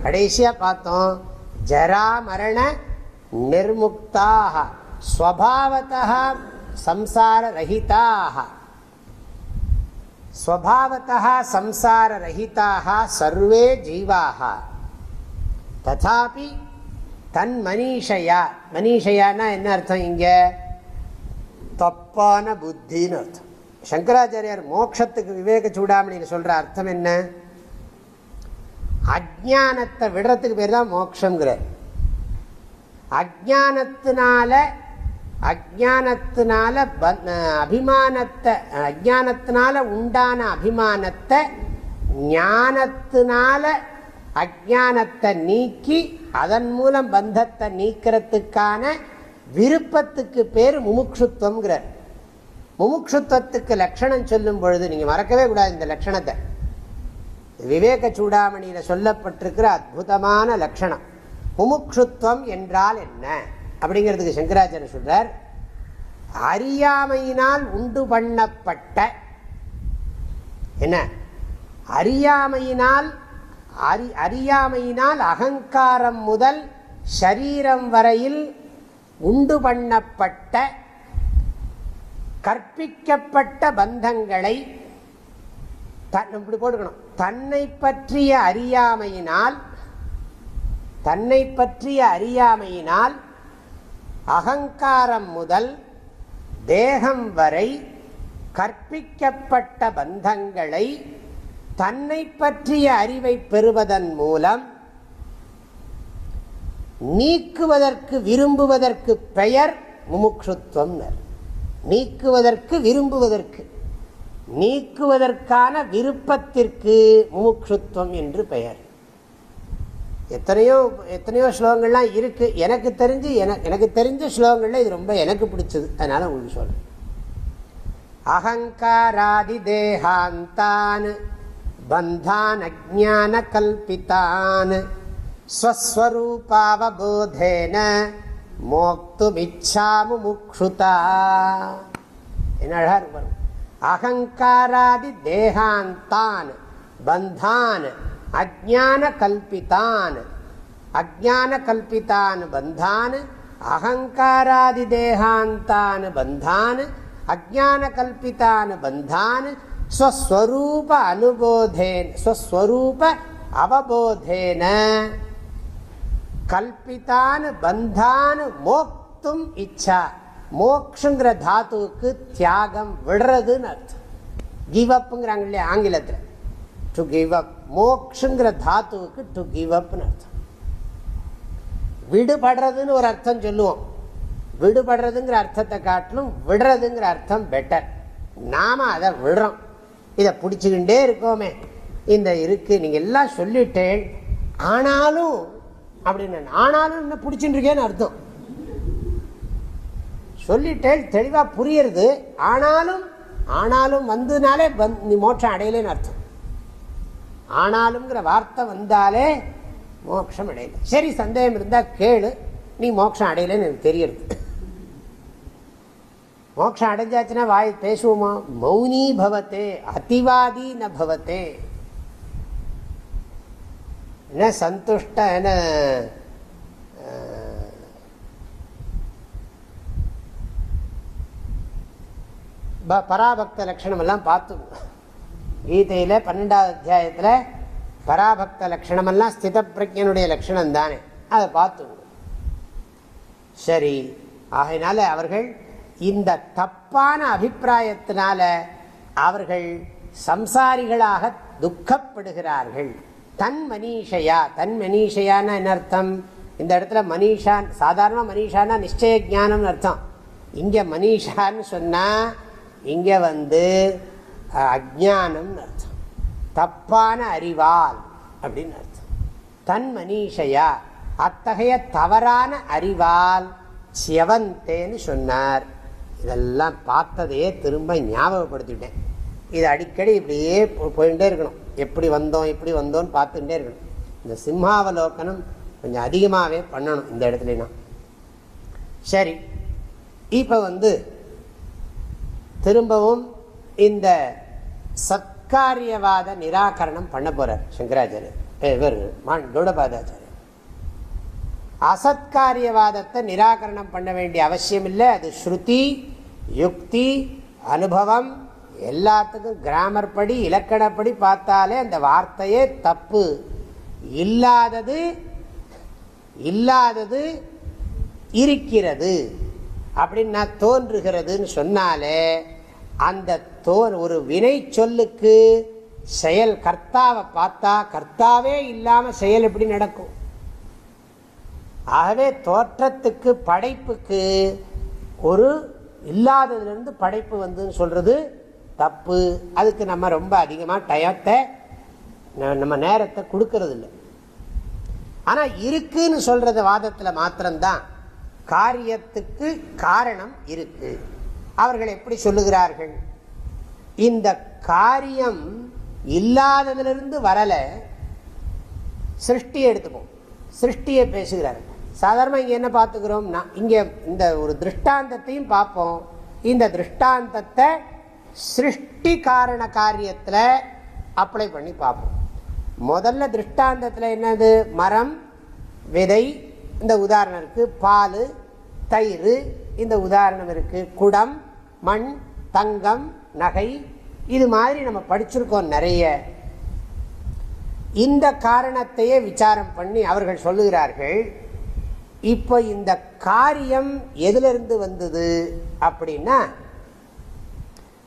கடைசியா பார்த்தோம் ஜரா மரண நிர்முக்தாக ஸ்வபாவத்தா சம்சார ரஹிதாக ஸ்வபாவத்தா சம்சார ரஹிதாக சர்வே ஜீவாக ததாபி தன் மனிஷையா? மனிஷையானா என்ன அர்த்தம் இங்க? தப்பான புத்தின்னு அர்த்தம். சங்கராச்சாரியார் மோட்சத்துக்கு விவேக சூடாமணின்னு சொல்ற அர்த்தம் என்ன? அஜானத்தை விடுறதுக்கு பேர் தான் மோக்ஷங்கிறார் அஜானத்தினால அஜானத்தினால அபிமானத்தை அஜானத்தினால உண்டான அபிமானத்தை ஞானத்தினால அஜானத்தை நீக்கி அதன் மூலம் பந்தத்தை நீக்கிறதுக்கான விருப்பத்துக்கு பேர் முமுட்சுத்துவம்ங்கிறார் முமுட்சுத்துவத்துக்கு லட்சணம் சொல்லும் பொழுது நீங்க மறக்கவே கூடாது இந்த லட்சணத்தை. விவேக சூடாமணியில சொல்லப்பட்டிருக்கிற அற்புதமான லட்சணம். முமுட்சுத்துவம் என்றால் என்ன? அப்படிங்கிறதுக்கு சங்கராச்சாரிய சொல்றார் அறியாமையினால் உண்டு பண்ணப்பட்ட என்ன? அறியாமையினால் அறி அறியாமையினால் அகங்காரம் முதல் ஷரீரம் வரையில் உண்டு பண்ணப்பட்ட கற்பிக்கப்பட்ட பந்தங்களை இப்படி போட்டுக்கணும். தன்னை பற்றிய அறியாமையினால் தன்னை பற்றிய அறியாமையினால் அகங்காரம் முதல் தேகம் வரை கற்பிக்கப்பட்ட பந்தங்களை தன்னை பற்றிய அறிவை பெறுவதன் மூலம் நீக்குவதற்கு விரும்புவதற்கு பெயர் முமுட்சுத்துவம் நீக்குவதற்கு விரும்புவதற்கு நீக்குவதற்கான விருப்பத்திற்கு முமுட்சுத்துவம் என்று பெயர். எத்தனையோ எத்தனையோ ஸ்லோகங்கள்லாம் இருக்கு. எனக்கு தெரிஞ்சு எனக்கு தெரிஞ்ச ஸ்லோகங்கள்ல இது ரொம்ப எனக்கு பிடிச்சது. அதனால உங்களுக்கு சொல்றேன். அகங்காராதி தேகாந்தான் பந்தான் அஜான கல்பித்தான் மோக்துமிச்சாமு முக்ஷுதா என்ன அழகா இருக்கும் அகங்காராதி தேகாந்தான் பந்தான் அஜான கல்பித்தான் அஜான கல்பித்தான் பந்தான் அகங்காராதி தேகாந்தான் பந்தான் அஜான கல்பித்தான் பந்தான் ஸ்வஸ்வரூப அனுபோதேன் ஸ்வஸ்வரூப அவபோதேன. கல்பித்தான் பந்தான் மோக்தும் இச்சா. மோக்ஷங்கிற தாத்துவுக்கு தியாகம் விடுறதுன்னு அர்த்தம். கிவ் அப்புங்கிறாங்க இல்லையா ஆங்கிலத்தில்? டு கிவ் அப் மோக்ஷங்கிற தாத்துவுக்கு டு கிவ் அப்னு அர்த்தம். விடுபடுறதுன்னு ஒரு அர்த்தம் சொல்லுவோம். விடுபடுறதுங்கிற அர்த்தத்தை காட்டிலும் விடுறதுங்கிற அர்த்தம் பெட்டர் நாம அதை விடுறோம். இதை பிடிச்சுக்கிட்டே இருக்கோமே. இந்த இருக்கு நீங்க எல்லாம் சொல்லிட்டேன். ஆனாலும் அப்படின்னு ஆனாலும் என்ன பிடிச்சுட்டு இருக்கேன்னு அர்த்தம். சொல்லிட்டேன் தெளிவா புரியுறது. ஆனாலும் ஆனாலும் வந்ததுனாலே நீ மோட்சம் அடையலேன்னு அர்த்தம். ஆனாலும்ங்கிற வார்த்தை வந்தாலே மோட்சம் அடையலை. சரி சந்தேகம் இருந்தா கேளு. நீ மோட்சம் அடையலைன்னு எனக்கு தெரியறது. மோட்சம் அடைஞ்சாச்சுன்னா வாய் பேசுவோமா? மௌனி பவத்தே அதிவாதி ந பவத்தே. என்ன சந்துஷ்ட என்ன பராபக்த லட்சணம் எல்லாம் பார்த்தோம் கீதையில பன்னெண்டாவது அத்தியாயத்தில் பராபக்த லட்சணம் எல்லாம் ஸ்தித பிரஜனுடைய லட்சணம் தானே அதை பார்த்தோம் சரி ஆகையினால அவர்கள் இந்த தப்பான அபிப்பிராயத்தினால அவர்கள் சம்சாரிகளாக துக்கப்படுகிறார்கள். தன் மனிஷையா? தன் மனிஷையான என்ன அர்த்தம்? இந்த இடத்துல மனிஷான் சாதாரண மனிஷானா நிச்சய ஜானம்னு அர்த்தம். இங்கே மனிஷான்னு சொன்னால் இங்கே வந்து அஜானம்னு அர்த்தம். தப்பான அறிவால் அப்படின்னு அர்த்தம். தன் மனிஷையா? அத்தகைய தவறான அறிவால் செவந்தேன்னு சொன்னார். இதெல்லாம் பார்த்ததையே திரும்ப ஞாபகப்படுத்திட்டேன். இது அடிக்கடி இப்படியே போயிட்டே இருக்கணும். எப்படி வந்தோம் எப்படி வந்தோம்னு பார்த்துட்டே இருக்கணும். இந்த சிம்மாவலோக்கனம் கொஞ்சம் அதிகமாகவே பண்ணணும் இந்த இடத்துலனா. சரி இப்போ வந்து திரும்பவும் இந்த சத்காரியவாத நிராகரணம் பண்ண போகிறார் சங்கராச்சாரியர் இவர் கௌடபாதாச்சாரியர். அசத்காரியவாதத்தை நிராகரணம் பண்ண வேண்டிய அவசியம் இல்லை அது ஸ்ருதி யுக்தி அனுபவம் எல்லாத்துக்கும் கிராமர் படி இலக்கணப்படி பார்த்தாலே அந்த வார்த்தையே தப்பு. இல்லாதது இல்லாதது இருக்கிறது. அப்படின்னு நான் தோன்றுகிறதுன்னு சொன்னாலே அந்த தோ ஒரு வினை சொல்லுக்கு செயல் கர்த்தாவை பார்த்தா கர்த்தாவே இல்லாமல் செயல் எப்படி நடக்கும்? ஆகவே தோற்றத்துக்கு படைப்புக்கு ஒரு இல்லாததுலேருந்து படைப்பு வந்துன்னு சொல்கிறது தப்பு. அதுக்கு நம்ம ரொம்ப அதிகமாக டயத்தை நம்ம நேரத்தை கொடுக்கறது இல்லை ஆனால் இருக்குன்னு சொல்கிறது வாதத்தில் மாத்திரம்தான். காரியத்துக்கு காரணம் இருக்கு. அவர்கள் எப்படி சொல்லுகிறார்கள்? இந்த காரியம் இல்லாததிலிருந்து வரலை சிருஷ்டியை எடுத்துப்போம். சிருஷ்டியை பேசுகிறார்கள். சாதாரணமாக இங்கே என்ன பார்த்துக்கிறோம்னா இங்கே இந்த ஒரு திருஷ்டாந்தத்தையும் பார்ப்போம். இந்த திருஷ்டாந்தத்தை சிருஷ்டி காரண காரியத்தில் அப்ளை பண்ணி பார்ப்போம். முதல்ல திருஷ்டாந்தத்தில் என்னது? மரம் விதை இந்த உதாரணம் இருக்குது பால் தயிர் இந்த உதாரணம் இருக்குது குடம் மண் தங்கம் நகை இது மாதிரி நம்ம படிச்சிருக்கோம் நிறைய. இந்த காரணத்தையே விசாரம் பண்ணி அவர்கள் சொல்லுகிறார்கள். இப்போ இந்த காரியம் எதிலிருந்து வந்தது அப்படின்னா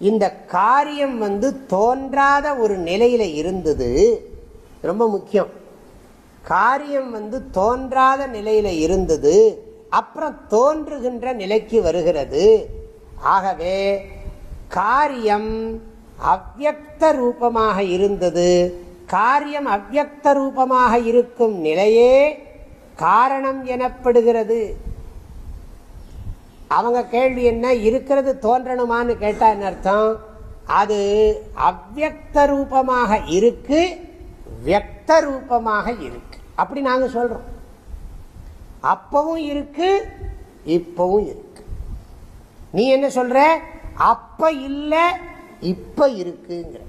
இந்த காரியம் வந்து தோன்றாத ஒரு நிலையில் இருந்தது ரொம்ப முக்கியம். காரியம் வந்து தோன்றாத நிலையில் இருந்தது அப்புறம் தோன்றுகின்ற நிலைக்கு வருகிறது. ஆகவே காரியம் அவ்வக்த ரூபமாக இருந்தது. காரியம் அவ்வக்த ரூபமாக இருக்கும் நிலையே காரணம் எனப்படுகிறது. அவங்க கேள்வி என்ன? இருக்கிறது தோன்றணுமான்னு கேட்டா என்ன அர்த்தம்? அது அவ்வக்த ரூபமாக இருக்கு வியக்த ரூபமாக இருக்கு. அப்படி நாங்க சொல்றோம். அப்பவும் இருக்கு இப்பவும் இருக்கு. நீ என்ன சொல்ற? அப்ப இல்ல இப்ப இருக்குங்கிற.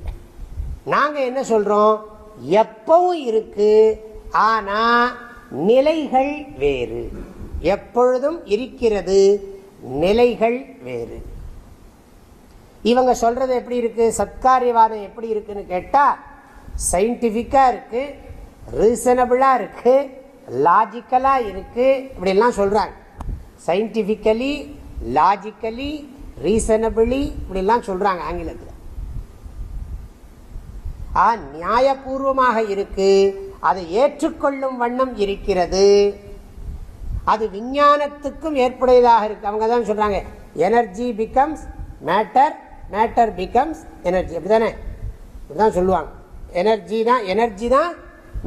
நாங்க என்ன சொல்றோம்? எப்பவும் இருக்கு ஆனா நிலைகள் வேறு. எப்பொழுதும் இருக்கிறது நிலைகள் வேறு. இவங்க சொல்றது எப்படி இருக்கு? சத்காரியவாதம் எப்படி இருக்குன்னு கேட்டா சயின்டிபிக்கா இருக்கு ரீசனபிளா இருக்கு லாஜிக்கலா இருக்கு இப்படிலாம் சொல்றாங்க. சயின்டிபிக்கலி லாஜிக்கலி ரீசனபிளி இப்படிலாம் சொல்றாங்க ஆங்கிலத்தில். ஆ நியாயபூர்வமாக இருக்கு அதை ஏற்றுக்கொள்ளும் வண்ணம் இருக்கிறது. அது விஞ்ஞானத்துக்கும் ஏற்புடையதாக இருக்கு. அவங்க தான் சொல்றாங்க energy becomes matter matter becomes energy அப்படிதானே இப்படிதான் சொல்லுவாங்க. எனர்ஜி தான் எனர்ஜி தான்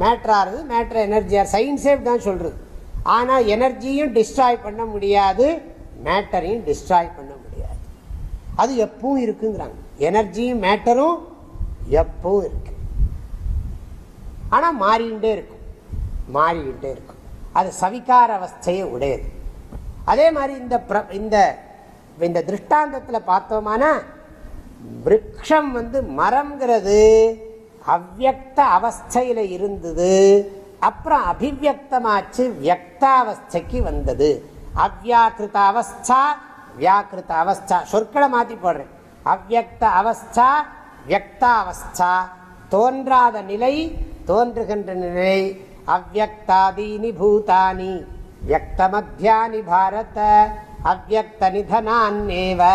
மேட்டர் ஆறுது மேட்டர் எனர்ஜியாக சயின்ஸே தான் சொல்றது. ஆனால் எனர்ஜியும் டிஸ்ட்ராய் பண்ண முடியாது மேட்டரையும் டிஸ்ட்ராய் பண்ண முடியாது. அது எப்பவும் இருக்குங்கிறாங்க. எனர்ஜியும் மேட்டரும் எப்பவும் இருக்கு. ஆனால் மாறிக்கிட்டே இருக்கும். மாறிக்கிட்டே இருக்கும். அது சவிகார அவஸ்தையை உடையது. அதே மாதிரி இந்த இந்த இந்த திருஷ்டாந்தத்தில் பார்த்தோமானா விரக்ஷம் வந்து மரம்ங்கிறது அவ்வக்த அவஸ்தையில் இருந்தது அப்புறம் அபிவியக்தமாச்சு வியக்தாவஸ்தைக்கு வந்தது. அவ்யாக்கிருத்த அவஸ்தா வியாக்கிருத்த அவஸ்தா. சொற்களை மாற்றி போடுறேன். அவ்வக்த அவஸ்தா வியக்தாவஸ்தா. தோன்றாத நிலை தோன்றுகின்ற நிலை அவ்வக்தாதீனி பூதானி. வியக்தமத்தியானி பாரத. அவ்வக்த நிதனான்னேவ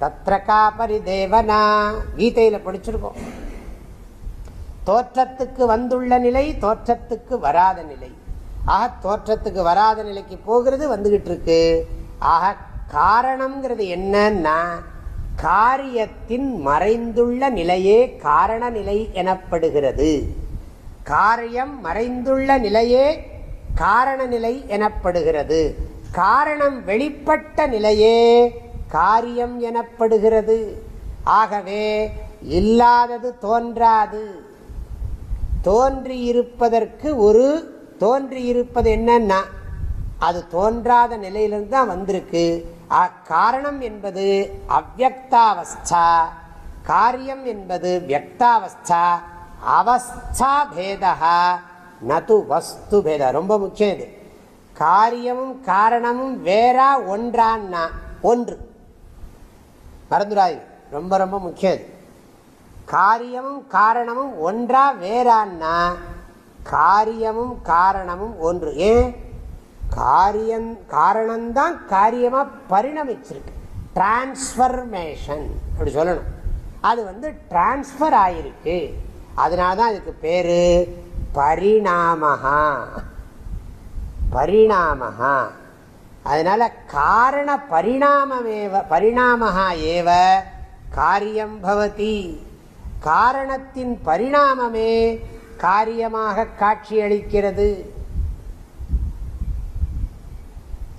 தத்ர காபரி தேவனா. கீதையில படிச்சிருக்கோம். தோற்றத்துக்கு வந்துள்ள நிலை தோற்றத்துக்கு வராத நிலை. ஆக தோற்றத்துக்கு வராத நிலைக்கு போகிறது வந்துகிட்டு இருக்கு ஆக காரணம்ங்கிறது என்னன்னா காரியத்தின் மறைந்துள்ள நிலையே காரண நிலை எனப்படுகிறது. காரியம் மறைந்துள்ள நிலையே காரண நிலை எனப்படுகிறது. காரணம் வெளிப்பட்ட நிலையே காரியம் எனப்படுகிறது. ஆகவே இல்லாதது தோன்றாது. தோன்றியிருப்பதற்கு ஒரு தோன்றியிருப்பது என்னன்னா அது தோன்றாத நிலையிலிருந்து தான் வந்திருக்கு. காரணம் என்பது அவ்வக்தாவஸ்தா. காரியம் என்பது வியக்தாவஸ்தா. அவஸ்தா பேதா நது வஸ்து பேதா ரொம்ப முக்கியம் இது. காரியமும் காரணமும் வேறா ஒன்றான்னா ஒன்று. மறந்துடாது ரொம்ப ரொம்ப முக்கியம் இது. காரியமும் காரணமும் ஒன்றா வேறான்னா காரியமும் காரணமும் ஒன்று. ஏன்? காரியம் காரணம்தான் காரியமா பரிணமிச்சிருக்கு. டிரான்ஸ்பர்மேஷன் அப்படி சொல்லணும். அது வந்து டிரான்ஸ்பர் ஆயிருக்கு. அதனால தான் இதுக்கு பேரு பரிணாமஹா. பரிணாமஹா. அதனால காரண பரிணாமமேவ பரிணாமஹா ஏவ காரியம் பவதி. காரணத்தின் பரிணாமமே காரியமாக காட்சியளிக்கிறது.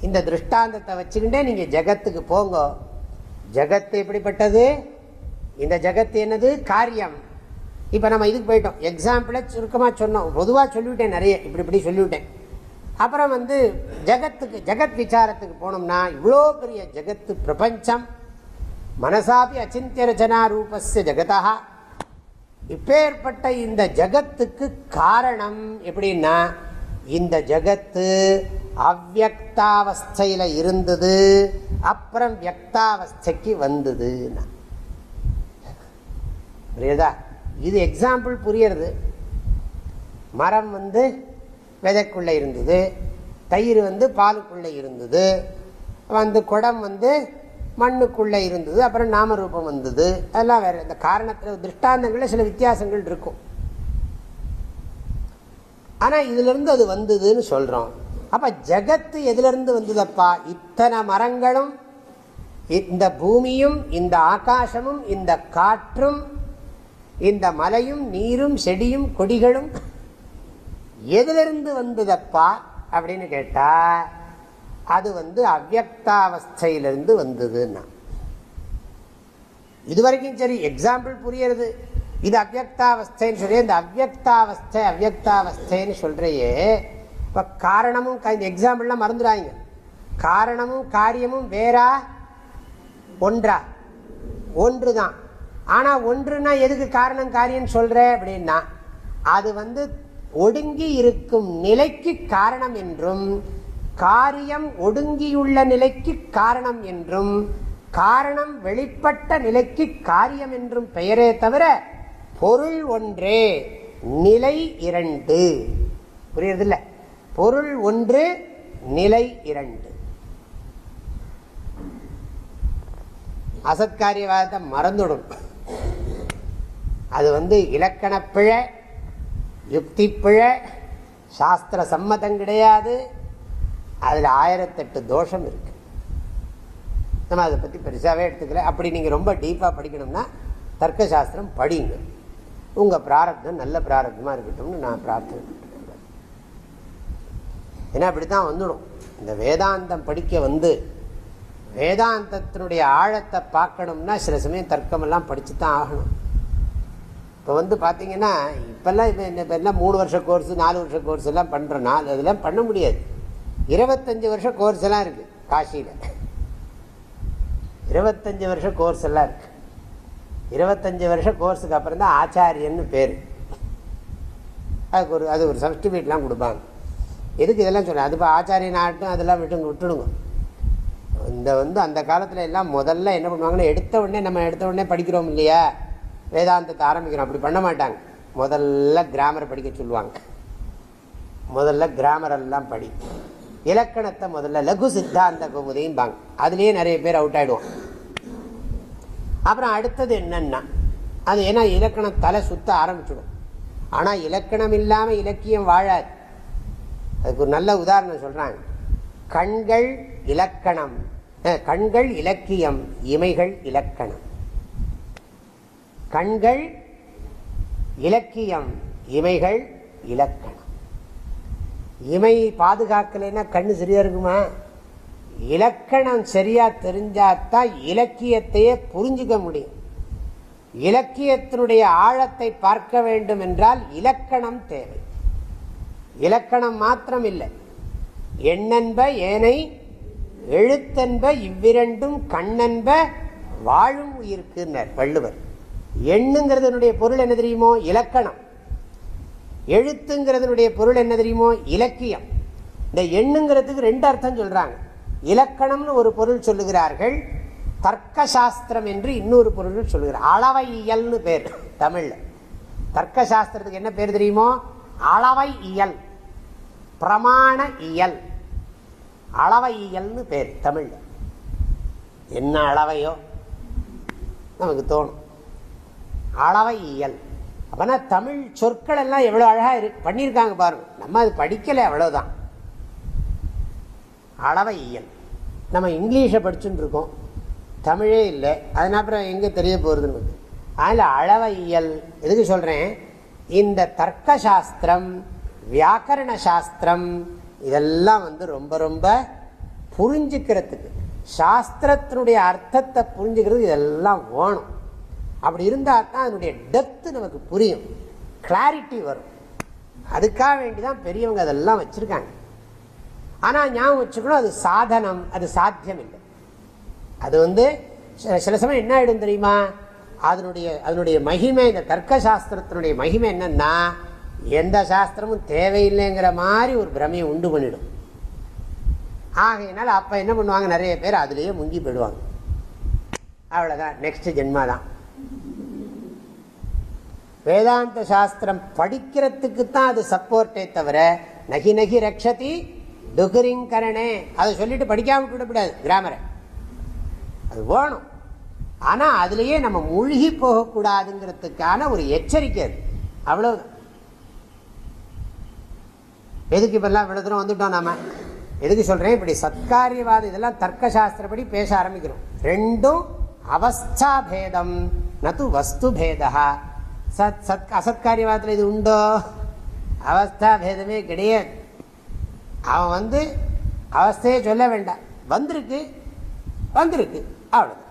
இந்த திருஷ்டாந்தத்தை வச்சுக்கிட்டே நீங்க ஜகத்துக்கு போங்க. ஜகத்து எப்படிப்பட்டது? இந்த ஜகத்து என்னது? காரியம். இப்போ நம்ம இதுக்கு போயிட்டோம். எக்ஸாம்பிளை சுருக்கமாக சொன்னோம். பொதுவாக சொல்லிவிட்டேன் நிறைய. இப்படி இப்படி சொல்லிவிட்டேன். அப்புறம் வந்து ஜகத்துக்கு ஜெகத் விசாரத்துக்கு போனோம்னா இவ்வளோ பெரிய ஜெகத்து பிரபஞ்சம். மனசாபி அச்சிந்திய ரச்சனா ரூபஸ்ய ஜெகதா. இப்பேற்பட்ட இந்த ஜகத்துக்கு காரணம் எப்படின்னா இந்த ஜகத்து அவ்வக்தாவஸ்தையில் இருந்தது அப்புறம் வியக்தாவஸ்தைக்கு வந்ததுன்னா. புரியுதா? இது எக்ஸாம்பிள் புரியறது. மரம் வந்து விதைக்குள்ளே இருந்தது. தயிர் வந்து பாலுக்குள்ளே இருந்தது. வந்து குடம் வந்து மண்ணுக்குள்ளே இருந்தது. அப்புறம் நாமரூபம் வந்தது. அதெல்லாம் வேறு இந்த காரணத்தில் திருஷ்டாந்தங்களில் சில வித்தியாசங்கள் இருக்கும். ஆனால் இதிலிருந்து அது வந்ததுன்னு சொல்கிறோம் அப்போ ஜகத்து எதிலிருந்து வந்ததப்பா? இத்தனை மரங்களும் இந்த பூமியும் இந்த ஆகாசமும் இந்த காற்றும் இந்த மலையும் நீரும் செடியும் கொடிகளும் எதிலிருந்து வந்ததப்பா அப்படின்னு கேட்டா அது வந்து அவ்வக்தாவஸ்தையிலிருந்து வந்ததுன்னா. இது வரைக்கும் சரி எக்ஸாம்பிள் புரியறது. இது அவ்வக்தாவஸ்தைன்னு சொல்லி இந்த அவ்வக்தாவஸ்தை அவ்வக்தாவஸ்தைன்னு சொல்றையே இப்போ காரணமும் இந்த எக்ஸாம்பிள்லாம் மறந்துடாங்க காரணமும் காரியமும் வேறா ஒன்றா. ஒன்று தான் ஆனால் ஒன்றுனா எதுக்கு காரணம் காரியம் சொல்கிறேன் அப்படின்னா அது வந்து ஒடுங்கி இருக்கும் நிலைக்கு காரணம் என்றும் காரியம் ஒடுங்கியுள்ள நிலைக்கு காரணம் என்றும் காரணம் வெளிப்பட்ட நிலைக்கு காரியம் என்றும் பெயரே தவிர பொருள் ஒன்றே நிலை இரண்டு. புரியுறதில்ல? பொருள் ஒன்று நிலை இரண்டு. அசத்காரியவாதத்தை மறந்துடும். அது வந்து இலக்கணப்பிழை யுக்தி பிழை சாஸ்திர சம்மதம் கிடையாது. அதில் ஆயிரத்தெட்டு தோஷம் இருக்கு. நம்ம அதை பற்றி பெருசாகவே எடுத்துக்கல. அப்படி நீங்கள் ரொம்ப டீப்பாக படிக்கணும்னா தர்க்க சாஸ்திரம் படிங்க. உங்கள் பிராரப்தம் நல்ல பிராரப்தமாக இருக்கட்டும்னு நான் பிரார்த்தனை ஏன்னா அப்படி தான் வந்துடும். இந்த வேதாந்தம் படிக்க வந்து வேதாந்தத்தினுடைய ஆழத்தை பார்க்கணும்னா சில சமயம் தர்க்கமெல்லாம் படித்து தான் ஆகணும். இப்போ வந்து பார்த்தீங்கன்னா இப்போல்லாம் இப்போ எல்லாம் மூணு வருஷ கோர்ஸு நாலு வருஷ கோர்ஸ் எல்லாம் பண்ணுறோம் நாலு அதெல்லாம் பண்ண முடியாது. இருபத்தஞ்சி வருஷம் கோர்ஸ் எல்லாம் இருக்குது காசியில். இருபத்தஞ்சி வருஷம் கோர்ஸ் எல்லாம் இருக்குது இருபத்தஞ்சி வருஷம் கோர்ஸுக்கு அப்புறம் தான் ஆச்சாரியன்னு பேர். அதுக்கு ஒரு அது ஒரு சர்டிஃபிகேட்லாம் கொடுப்பாங்க. எதுக்கு இதெல்லாம் சொல்கிறேன் அது இப்போ ஆச்சாரியன் ஆட்டும் அதெல்லாம் விட்டு விட்டுடுங்க. இந்த வந்து அந்த காலத்தில் எல்லாம் முதல்ல என்ன பண்ணுவாங்கன்னா எடுத்த உடனே நம்ம எடுத்த உடனே படிக்கிறோம் இல்லையா? வேதாந்தத்தை ஆரம்பிக்கிறோம். அப்படி பண்ண மாட்டாங்க. முதல்ல கிராமர் படிக்க சொல்லுவாங்க. முதல்ல கிராமர் எல்லாம் படி. இலக்கணத்தை முதல்ல லகு சித்தாந்த கௌமுதையும் பாங்க அதுலேயே நிறைய பேர் அவுட் ஆகிடுவோம் அப்புறம் அடுத்தது என்னன்னா அது ஏன்னா இலக்கணம் தலை சுத்த ஆரம்பிச்சிடும். ஆனால் இலக்கணம் இல்லாமல் இலக்கியம் வாழாது. அதுக்கு ஒரு நல்ல உதாரணம் சொல்கிறாங்க கண்கள் இலக்கணம். கண்கள் இலக்கியம் இமைகள் இலக்கணம். கண்கள் இலக்கியம் இமைகள் இலக்கணம். இமை பாதுகாக்கலைன்னா கண்ணு சரியா இருக்குமா? இலக்கணம் சரியா தெரிஞ்சாதான் இலக்கியத்தையே புரிஞ்சுக்க முடியும். இலக்கியத்தினுடைய ஆழத்தை பார்க்க வேண்டும் என்றால் இலக்கணம் தேவை. இலக்கணம் மாத்திரம் இல்லை எண்ணென்ப ஏனை எழுத்தென்ப இவ்விரண்டும் கண்ணென்ப வாழும் உயிருக்கு வள்ளுவர். எண்ணுங்கிறதுனுடைய பொருள் என்ன தெரியுமோ? இலக்கணம். எழுத்துங்கிறதுனுடைய பொருள் என்ன தெரியுமோ? இலக்கியம். இந்த எண்ணுங்கிறதுக்கு ரெண்டு அர்த்தம் சொல்றாங்க. இலக்கணம்னு ஒரு பொருள் சொல்லுகிறார்கள் தர்க்க சாஸ்திரம் என்று இன்னொரு பொருள் சொல்லுகிறார். அளவை இயல்னு பேர் தமிழ்ல. தர்க்க சாஸ்திரத்துக்கு என்ன பேர் தெரியுமோ? அளவை இயல் பிரமாண இயல். அளவையல்னு பேர் தமிழ். என்ன அளவையோ? நமக்கு தோணும். அளவை இயல் தமிழ் சொற்கள் எல்லாம் எவ்வளோ அழகாக இரு பண்ணியிருக்காங்க பாருங்க. நம்ம அது படிக்கலை அவ்வளோதான் அளவை நம்ம இங்கிலீஷை படிச்சுட்டு இருக்கோம். தமிழே இல்லை. அதனால அப்புறம் எங்கே தெரிய போகிறதுன்னு அதில் அளவையியல். எதுக்கு சொல்கிறேன் இந்த தர்க்க சாஸ்திரம் வியாக்கரண சாஸ்திரம் இதெல்லாம் வந்து ரொம்ப ரொம்ப புரிஞ்சுக்கிறதுக்கு சாஸ்திரத்தினுடைய அர்த்தத்தை புரிஞ்சுக்கிறது இதெல்லாம் வேணும். அப்படி இருந்தால் தான் அதனுடைய டெப்த்து நமக்கு புரியும். கிளாரிட்டி வரும். அதுக்காக வேண்டி தான் பெரியவங்க அதெல்லாம் வச்சுருக்காங்க. ஆனால் ஞாபகம் வச்சுக்கணும் அது சாதனம் அது சாத்தியம் இல்லை. அது வந்து சில சமயம் என்ன ஆகிடும் தெரியுமா? அதனுடைய அதனுடைய மகிமை இந்த தர்க்க சாஸ்திரத்தினுடைய மகிமை என்னன்னா எந்த சாஸ்திரமும் தேவையில்லைங்கிற மாதிரி ஒரு பிரமையை உண்டு பண்ணிடும். ஆகையினால் அப்போ என்ன பண்ணுவாங்க? நிறைய பேர் அதுலேயே முங்கி போயிடுவாங்க. அவ்வளோதான் நெக்ஸ்ட் ஜென்மா தான். வேதாந்த சாஸ்திரம் படிக்கிறதுக்கு தான் அது சப்போர்ட்டே தவிர நகி நகி ரக்ஷதி துகரிங்கரணே அதை சொல்லிட்டு படிக்காம விடக்கூடாது கிராமரை அது வேணும். ஆனால் அதுலேயே நம்ம மூழ்கி போகக்கூடாதுங்கிறதுக்கான ஒரு எச்சரிக்கை அது. அவ்வளோதான் எதுக்கு இப்பெல்லாம் இவ்வளோ தூரம் வந்துட்டோம் நாம? எதுக்கு சொல்கிறேன் இப்படி சத்காரியவாதம் இதெல்லாம் தர்க்க சாஸ்திரப்படி பேச ஆரம்பிக்கிறோம். ரெண்டும் அவஸ்தா பேதம் நது வஸ்து பேதா சத் சத் அசத்காரியவாதத்தில் இது உண்டோ? அவஸ்தா பேதமே கிடையாது. அவன் வந்து அவஸ்தையே சொல்ல வேண்டாம். வந்திருக்கு. வந்திருக்கு. அவ்வளோதான்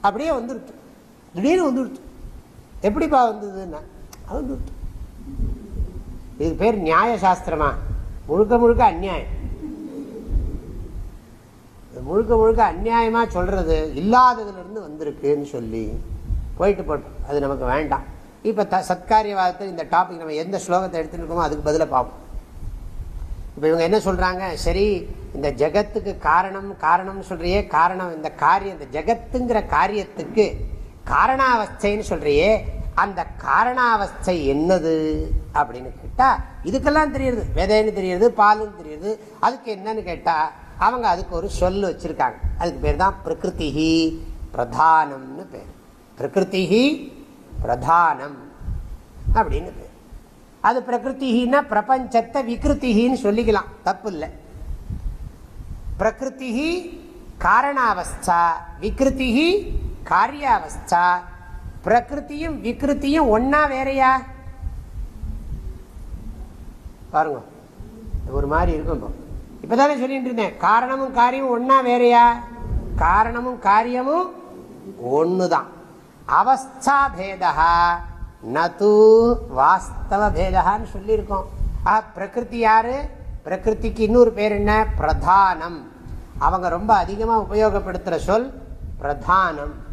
அப்படியே வந்துருச்சு. திடீர்னு வந்துடுச்சு எப்படிப்பா வந்ததுன்னா? வந்துடுச்சு இது பேர் நியாய சாஸ்திரமா முழுக்க முழுக்க அந்நியாயம். முழுக்க முழுக்க அந்நியாயமா சொல்றது இல்லாததுலேருந்து வந்திருக்குன்னு சொல்லி போயிட்டு போட்டோம். அது நமக்கு வேண்டாம். இப்போ த சத்காரியவாதத்தில் இந்த டாபிக் நம்ம எந்த ஸ்லோகத்தை எடுத்துருக்கோமோ இருக்கோமோ அதுக்கு பதிலாக பார்ப்போம். இப்போ இவங்க என்ன சொல்கிறாங்க சரி இந்த ஜகத்துக்கு காரணம் காரணம்னு சொல்றியே காரணம் இந்த காரியம் இந்த ஜகத்துங்கிற காரியத்துக்கு காரணாவஸ்தைன்னு சொல்கிறியே அந்த காரணாவஸ்தை என்னது அப்படின்னு கேட்டா இதுக்கெல்லாம் தெரியுது விதைன்னு தெரியுது பாலுன்னு தெரியுது அதுக்கு என்னன்னு கேட்டா அவங்க அதுக்கு ஒரு சொல் வச்சிருக்காங்க. அதுக்கு பேர் தான் பிரகிருதி பிரதானம்னு பேர். பிரகிருதி பிரதானம் அப்படின்னு பேர். அது பிரகிருத்தினா பிரபஞ்சத்தை விகிருத்தின்னு சொல்லிக்கலாம். தப்பு இல்லை. பிரகிருதி காரணாவஸ்தா விகிருதி காரியாவஸ்தா பிரகிருத்தியும் விகிருத்தியும் ஒன்னா வேறையா? பாருங்க. ஒரு மாதிரி இருக்கும் இப்போ. இப்பதானே சொல்லிட்டு இருந்தேன். காரணமும் காரியமும் ஒன்னா வேறையா? காரணமும் காரியமும் ஒண்ணுதான். அவஸ்தா பேதா நது வாஸ்தவ பேதான்னு சொல்லியிருக்கோம். ஆஹ் பிரகிருதி யாரு? பிரகிருதிக்கு இன்னொரு பேர் என்ன? பிரதானம். அவங்க ரொம்ப அதிகமாக உபயோகப்படுத்துகிற சொல் பிரதானம்.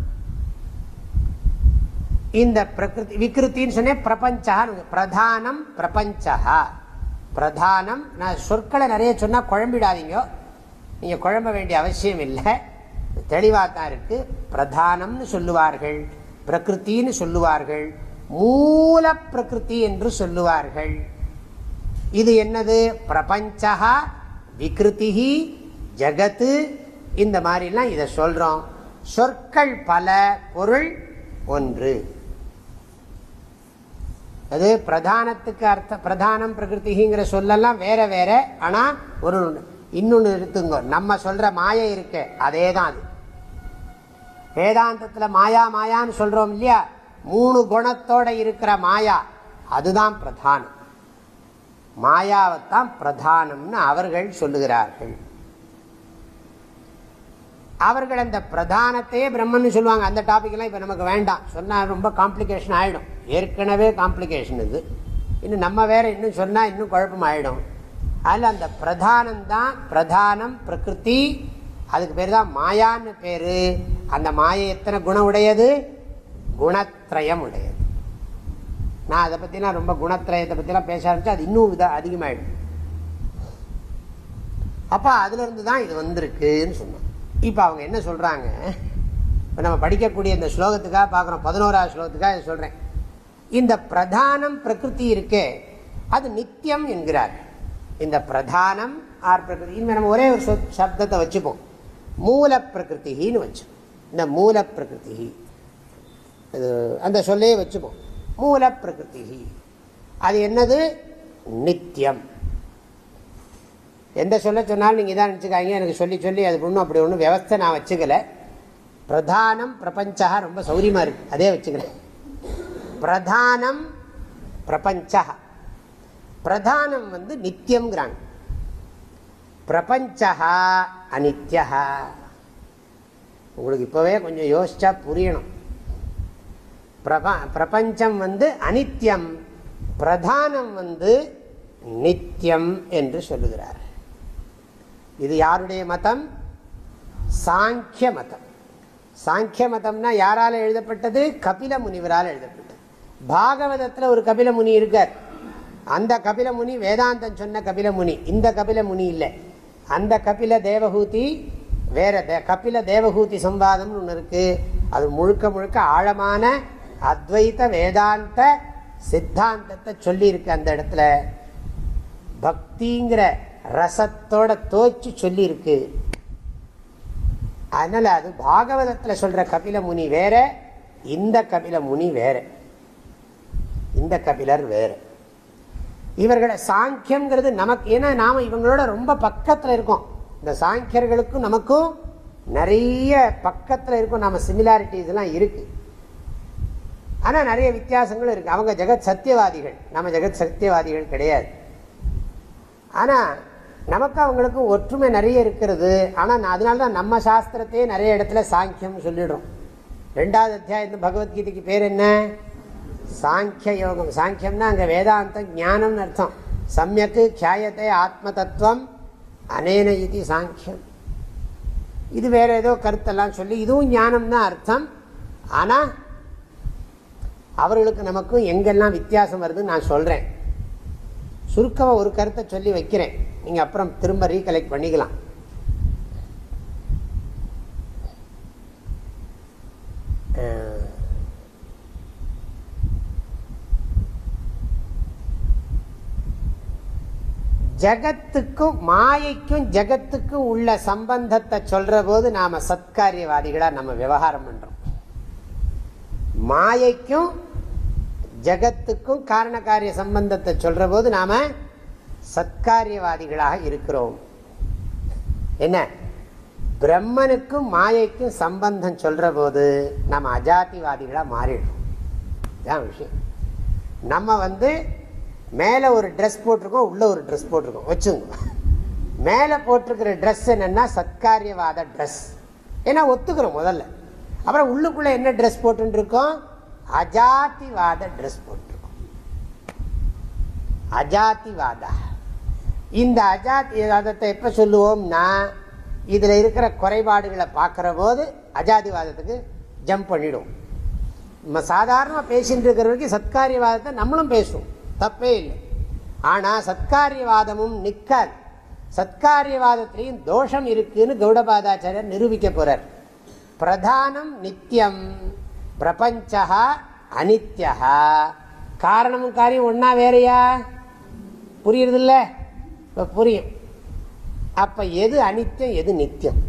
இந்த பிரகிருதி விக்கிருத்தின்னு சொன்னே பிரபஞ்சா பிரதானம் பிரபஞ்சகா பிரதானம் நான் சொற்களை நிறைய சொன்னால் குழம்பிடாதீங்க. நீங்கள் குழம்ப வேண்டிய அவசியம் இல்லை. தெளிவாக தான் இருக்கு. பிரதானம்னு சொல்லுவார்கள். பிரகிருத்தின்னு சொல்லுவார்கள். மூல பிரகிருதி என்று சொல்லுவார்கள். இது என்னது? பிரபஞ்சகா விகிருதி ஜகத்து இந்த மாதிரிலாம் இதை சொல்கிறோம் சொற்கள் பல பொருள் ஒன்று. அது பிரதானத்துக்கு அர்த்த பிரதானம் பிரகிருதிங்கிற சொல்லெல்லாம் வேற வேற. ஆனா ஒரு இன்னொன்று இருக்குங்க நம்ம சொல்ற மாயை இருக்கு அதே தான் அது. வேதாந்தத்தில் மாயா மாயான்னு சொல்றோம் இல்லையா? மூணு குணத்தோட இருக்கிற மாயா அதுதான் பிரதானம். மாயாவைத்தான் பிரதானம்னு அவர்கள் சொல்லுகிறார்கள். அவர்கள் அந்த பிரதானத்தையே பிரம்மன் சொல்லுவாங்க. அந்த டாபிக்லாம் இப்போ நமக்கு வேண்டாம். சொன்னால் ரொம்ப காம்ப்ளிகேஷன் ஆகிடும் ஏற்கனவே காம்ப்ளிகேஷன் இது. இன்னும் நம்ம வேற இன்னும் சொன்னால் இன்னும் குழப்பம் ஆகிடும் அதில் அந்த பிரதானம் தான் பிரதானம் பிரகிருதி. அதுக்கு பேர் தான் மாயான்னு பேர். அந்த மாயை எத்தனை குணம் உடையது? குணத்திரயம் உடையது. நான் அதை பற்றிலாம் ரொம்ப குணத்திரயத்தை பற்றிலாம் பேச ஆரம்பிச்சு அது இன்னும் இதாக அதிகமாகிடும் அப்போ அதுலேருந்து தான் இது வந்திருக்குன்னு சொன்னோம் இப்போ அவங்க என்ன சொல்கிறாங்க இப்போ நம்ம படிக்கக்கூடிய இந்த ஸ்லோகத்துக்காக பார்க்குறோம் பதினோராவது ஸ்லோகத்துக்காக சொல்கிறேன் இந்த பிரதானம் பிரகிருதி இருக்கே அது நித்தியம் என்கிறார். இந்த பிரதானம் ஆர் பிரகிருதி இனிமேல் நம்ம ஒரே ஒரு சப்தத்தை வச்சுப்போம். மூல பிரகிருத்தின்னு வச்சு இந்த மூல பிரகிருதி இது அந்த சொல்லையே வச்சுப்போம். மூல பிரகிருதி அது என்னது? நித்தியம் எந்த சொல்ல சொன்னாலும் நீங்கள் தான் நினச்சிக்காங்க எனக்கு சொல்லி சொல்லி அது ஒன்றும் அப்படி ஒன்றும் வியவஸ்தை நான் வச்சுக்கல. பிரதானம் பிரபஞ்சா ரொம்ப சௌரியமாக இருக்குது அதே வச்சுக்கிறேன். பிரதானம் பிரபஞ்சா பிரதானம் வந்து நித்தியங்கிறாங்க பிரபஞ்சா அனித்யா உங்களுக்கு இப்போவே கொஞ்சம் யோசிச்சா புரியணும். பிரபஞ்சம் வந்து அனித்யம். பிரதானம் வந்து நித்தியம் என்று சொல்லுகிறார். இது யாருடைய மதம்? சாங்கிய மதம். சாங்கிய மதம்னா யாரால் எழுதப்பட்டது? கபில முனிவரால் எழுதப்பட்டது. பாகவதத்தில் ஒரு கபில முனி இருக்கார். அந்த கபில முனி வேதாந்தம் சொன்ன கபில முனி. இந்த கபில முனி இல்லை. அந்த கபில தேவகூதி வேற கபில தேவகூதி சம்பாதம்னு ஒன்று இருக்கு. அது முழுக்க முழுக்க ஆழமான அத்வைத வேதாந்த சித்தாந்தத்தை சொல்லியிருக்கு அந்த இடத்துல. பக்திங்கிற ரசத்தோட தோச்சு சொல்லியிருக்கு. அதனால் அது பாகவதத்தில் சொல்கிற கபில முனி வேற இந்த கபில முனி வேற. இந்த கபிலர் வேற. இவர்களை சாங்கியம்ங்கிறது நமக்கு ஏன்னா நாம் இவங்களோட ரொம்ப பக்கத்தில் இருக்கோம். இந்த சாங்கியர்களுக்கும் நமக்கும் நிறைய பக்கத்தில் இருக்கும். நம்ம சிமிலாரிட்டிஸ் எல்லாம் ஆனால் நிறைய வித்தியாசங்களும் இருக்குது அவங்க ஜெகத் சத்தியவாதிகள். நம்ம ஜெகத் சத்தியவாதிகள் கிடையாது. ஆனால் நமக்கு அவங்களுக்கு ஒற்றுமை நிறைய இருக்கிறது. ஆனால் அதனால தான் நம்ம சாஸ்திரத்தையே நிறைய இடத்துல சாங்கியம் சொல்லிடுறோம். ரெண்டாவது அத்தியாயத்து பகவத்கீதைக்கு பேர் என்ன? சாங்கிய யோகம். சாங்கியம்னா அங்கே வேதாந்தம் ஞானம்னு அர்த்தம். சமயத்து கியாயத்தை ஆத்ம தத்துவம் அனேன இது சாங்கியம். இது வேற ஏதோ கருத்தெல்லாம் சொல்லி இதுவும் ஞானம் தான் அர்த்தம். ஆனால் அவர்களுக்கு நமக்கும் எங்கெல்லாம் வித்தியாசம் வருதுன்னு நான் சொல்கிறேன் சுருக்கமாக ஒரு கருத்தை சொல்லி வைக்கிறேன். நீங்கள் அப்புறம் திரும்ப ரீகலெக்ட் பண்ணிக்கலாம். ஜகத்துக்கும் மாயைக்கும் ஜகத்துக்கும் உள்ள சம்பந்தத்தை சொல்ற போது நாம சத்காரியவாதிகளா நம்ம விவகாரம் பண்றோம். மாயைக்கும் ஜகத்துக்கும் காரணக்காரிய சம்பந்தத்தை சொல்ற போது நாம சத்காரியவாதிகளாக இருக்கிறோம். என்ன? பிரம்மனுக்கும் மாயைக்கும் சம்பந்தம் சொல்கிற போது நம்ம அஜாத்திவாதிகளாக மாறிடுறோம். இதான் விஷயம். நம்ம வந்து மேலே ஒரு ட்ரெஸ் போட்டிருக்கோம் உள்ளே ஒரு ட்ரெஸ் போட்டிருக்கோம். வச்சுங்க. மேலே போட்டிருக்கிற ட்ரெஸ் என்னென்னா சத்காரியவாத ட்ரெஸ் ஏன்னா ஒத்துக்கிறோம் முதல்ல. அப்புறம் உள்ளுக்குள்ளே என்ன ட்ரெஸ் போட்டுருக்கோம்? அஜாத்திவாத ட்ரெஸ் போட்டிருக்கோம். அஜாதிவாத இந்த அஜாதிவாதத்தை எப்போ சொல்லுவோம்னா இதில் இருக்கிற குறைபாடுகளை பார்க்குற போது அஜாதிவாதத்துக்கு ஜம்ப் பண்ணிடும். நம்ம சாதாரணமாக பேசிகிட்டு இருக்கிற வரைக்கும் சத்காரியவாதத்தை நம்மளும் பேசுவோம். தப்பே இல்லை. ஆனால் சத்காரியவாதமும் நிற்காது சத்காரியவாதத்திலையும் தோஷம் இருக்குன்னு கௌடபாதாச்சாரியர் நிரூபிக்க போகிறார் பிரதானம் நித்தியம் பிரபஞ்சா அனித்யா காரணமும் காரியம் ஒன்றா வேறையா? புரியுறதில்ல? இப்போ புரியும். அப்போ எது அனித்தியம் எது நித்தியம்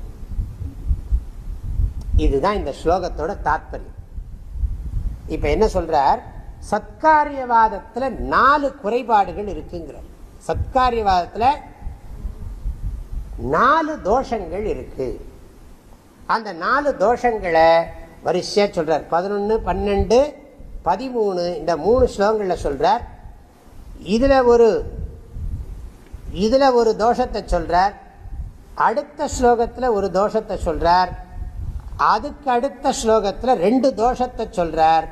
இதுதான் இந்த ஸ்லோகத்தோட தாத்பரியம். இப்போ என்ன சொல்கிறார் சத்காரியவாதத்தில் நாலு குறைபாடுகள் இருக்குங்கிறார். சத்காரியவாதத்தில் நாலு தோஷங்கள் இருக்கு. அந்த நாலு தோஷங்களை வரிசையாக சொல்கிறார் பதினொன்று பன்னெண்டு பதிமூணு இந்த மூணு ஸ்லோகங்களில் சொல்கிறார் இதில் ஒரு இதில் ஒரு தோஷத்தை சொல்கிறார் அடுத்த ஸ்லோகத்தில் ஒரு தோஷத்தை சொல்கிறார் அதுக்கு அடுத்த ஸ்லோகத்தில் ரெண்டு தோஷத்தை சொல்கிறார்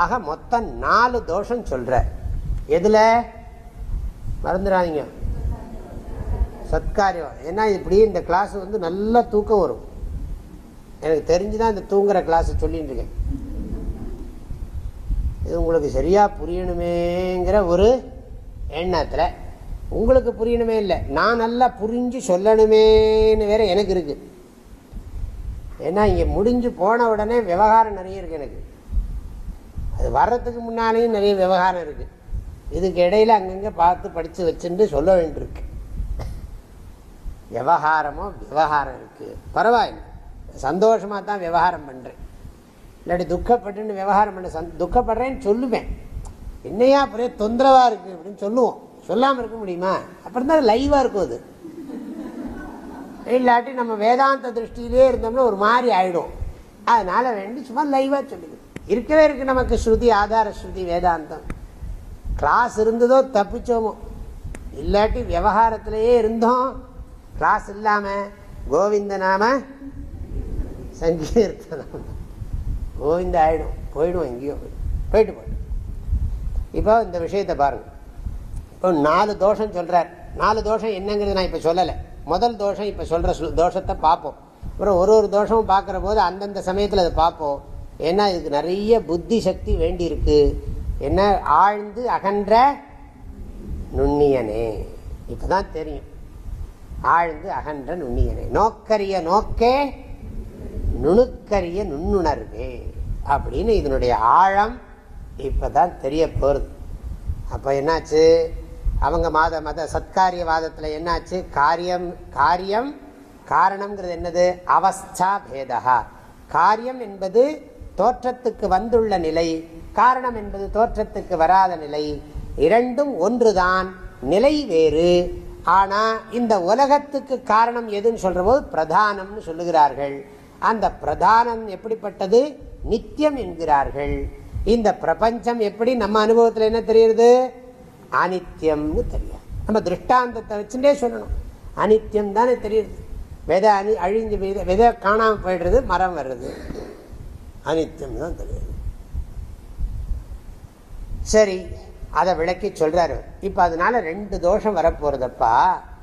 ஆக மொத்தம் நாலு தோஷம் சொல்கிறார் எதில்? மறந்துடாதீங்க. சத்காரியம். ஏன்னா இப்படி இந்த கிளாஸ் வந்து நல்லா தூக்கம் வரும். எனக்கு தெரிஞ்சுதான் இந்த தூங்குற கிளாஸ் சொல்லிட்டு இருக்கேன். இது உங்களுக்கு சரியாக புரியணுமேங்கிற ஒரு எண்ணத்தில் உங்களுக்கு புரியணுமே இல்லை நான் நல்லா புரிஞ்சு சொல்லணுமேன்னு வேற எனக்கு இருக்கு. ஏன்னா இங்கே முடிஞ்சு போன உடனே விவகாரம் நிறைய இருக்கு எனக்கு. அது வர்றதுக்கு முன்னாலேயும் நிறைய விவகாரம் இருக்கு. இதுக்கு இடையில அங்கங்கே பார்த்து படித்து வச்சுட்டு சொல்ல வேண்டியிருக்கு. விவகாரமோ விவகாரம் இருக்கு. பரவாயில்லை. சந்தோஷமாக தான் விவகாரம் பண்ணுறேன் இல்லாட்டி துக்கப்பட்டுன்னு விவகாரம் பண்ண சந் துக்கப்படுறேன்னு சொல்லுவேன். என்னையா அப்படியே தொந்தரவாக இருக்கு அப்படின்னு சொல்லுவோம். சொல்லாமல் இருக்க முடியுமா? அப்புறம் தான் லைவாக இருக்கும் அது. இல்லாட்டி நம்ம வேதாந்த திருஷ்டியிலே இருந்தோம்னா ஒரு மாதிரி ஆயிடும். அதனால வேண்டி சும்மா லைவாக சொல்லுது. இருக்கவே இருக்கு நமக்கு ஸ்ருதி ஆதார ஸ்ருதி வேதாந்தம். கிளாஸ் இருந்ததோ தப்பிச்சோமோ. இல்லாட்டி விவகாரத்திலேயே இருந்தோம். கிளாஸ் இல்லாமல் கோவிந்த நாம சங்கீர்த்தனம். கோவிந்த ஆயிடும். போயிடும் எங்கேயோ. போயிட்டு போயிடும் இப்போ இந்த விஷயத்தை பாருங்கள் இப்போ நாலு தோஷம் சொல்கிறார் நாலு தோஷம் என்னங்கிறது நான் இப்போ சொல்லலை. முதல் தோஷம் இப்போ சொல்கிற தோஷத்தை பார்ப்போம். அப்புறம் ஒரு ஒரு தோஷமும் பார்க்குற போது அந்தந்த சமயத்தில் அதை பார்ப்போம். ஏன்னா இதுக்கு நிறைய புத்தி சக்தி வேண்டி இருக்கு என்ன ஆழ்ந்து அகன்ற நுண்ணியனே. இப்பதான் தெரியும். ஆழ்ந்து அகன்ற நுண்ணியனே. நோக்கரிய நோக்கே நுணுக்கரிய நுண்ணுணர்வே அப்படின்னு இதனுடைய ஆழம் இப்பதான் தெரிய போகிறது அப்போ என்னாச்சு? அவங்க மாத மத சத்காரியவாதத்தில் என்னாச்சு? காரியம் காரியம் காரணம்ங்கிறது என்னது? அவஸ்தா பேதா காரியம் என்பது தோற்றத்துக்கு வந்துள்ள நிலை காரணம் என்பது தோற்றத்துக்கு வராத நிலை. இரண்டும் ஒன்றுதான் நிலை வேறு. ஆனால் இந்த உலகத்துக்கு காரணம் எதுன்னு சொல்ற போது பிரதானம்னு சொல்லுகிறார்கள். அந்த பிரதானம் எப்படிப்பட்டது? நித்தியம் என்கிறார்கள். இந்த பிரபஞ்சம் எப்படி நம்ம அனுபவத்தில் என்ன தெரியுது அனித்யம்னு தெரியும் நம்ம திருஷ்டாந்தத்தை வச்சுட்டே சொல்லணும். அனித்யம் தானே தெரியுது. விதை அணி அழிஞ்சு விதை விதை காணாமல் போயிடுறது மரம் வர்றது. அனித்யம் தான் தெரியுது. சரி அதை விளக்கி சொல்கிறாரு இப்போ அதனால ரெண்டு தோஷம் வரப்போகிறதப்பா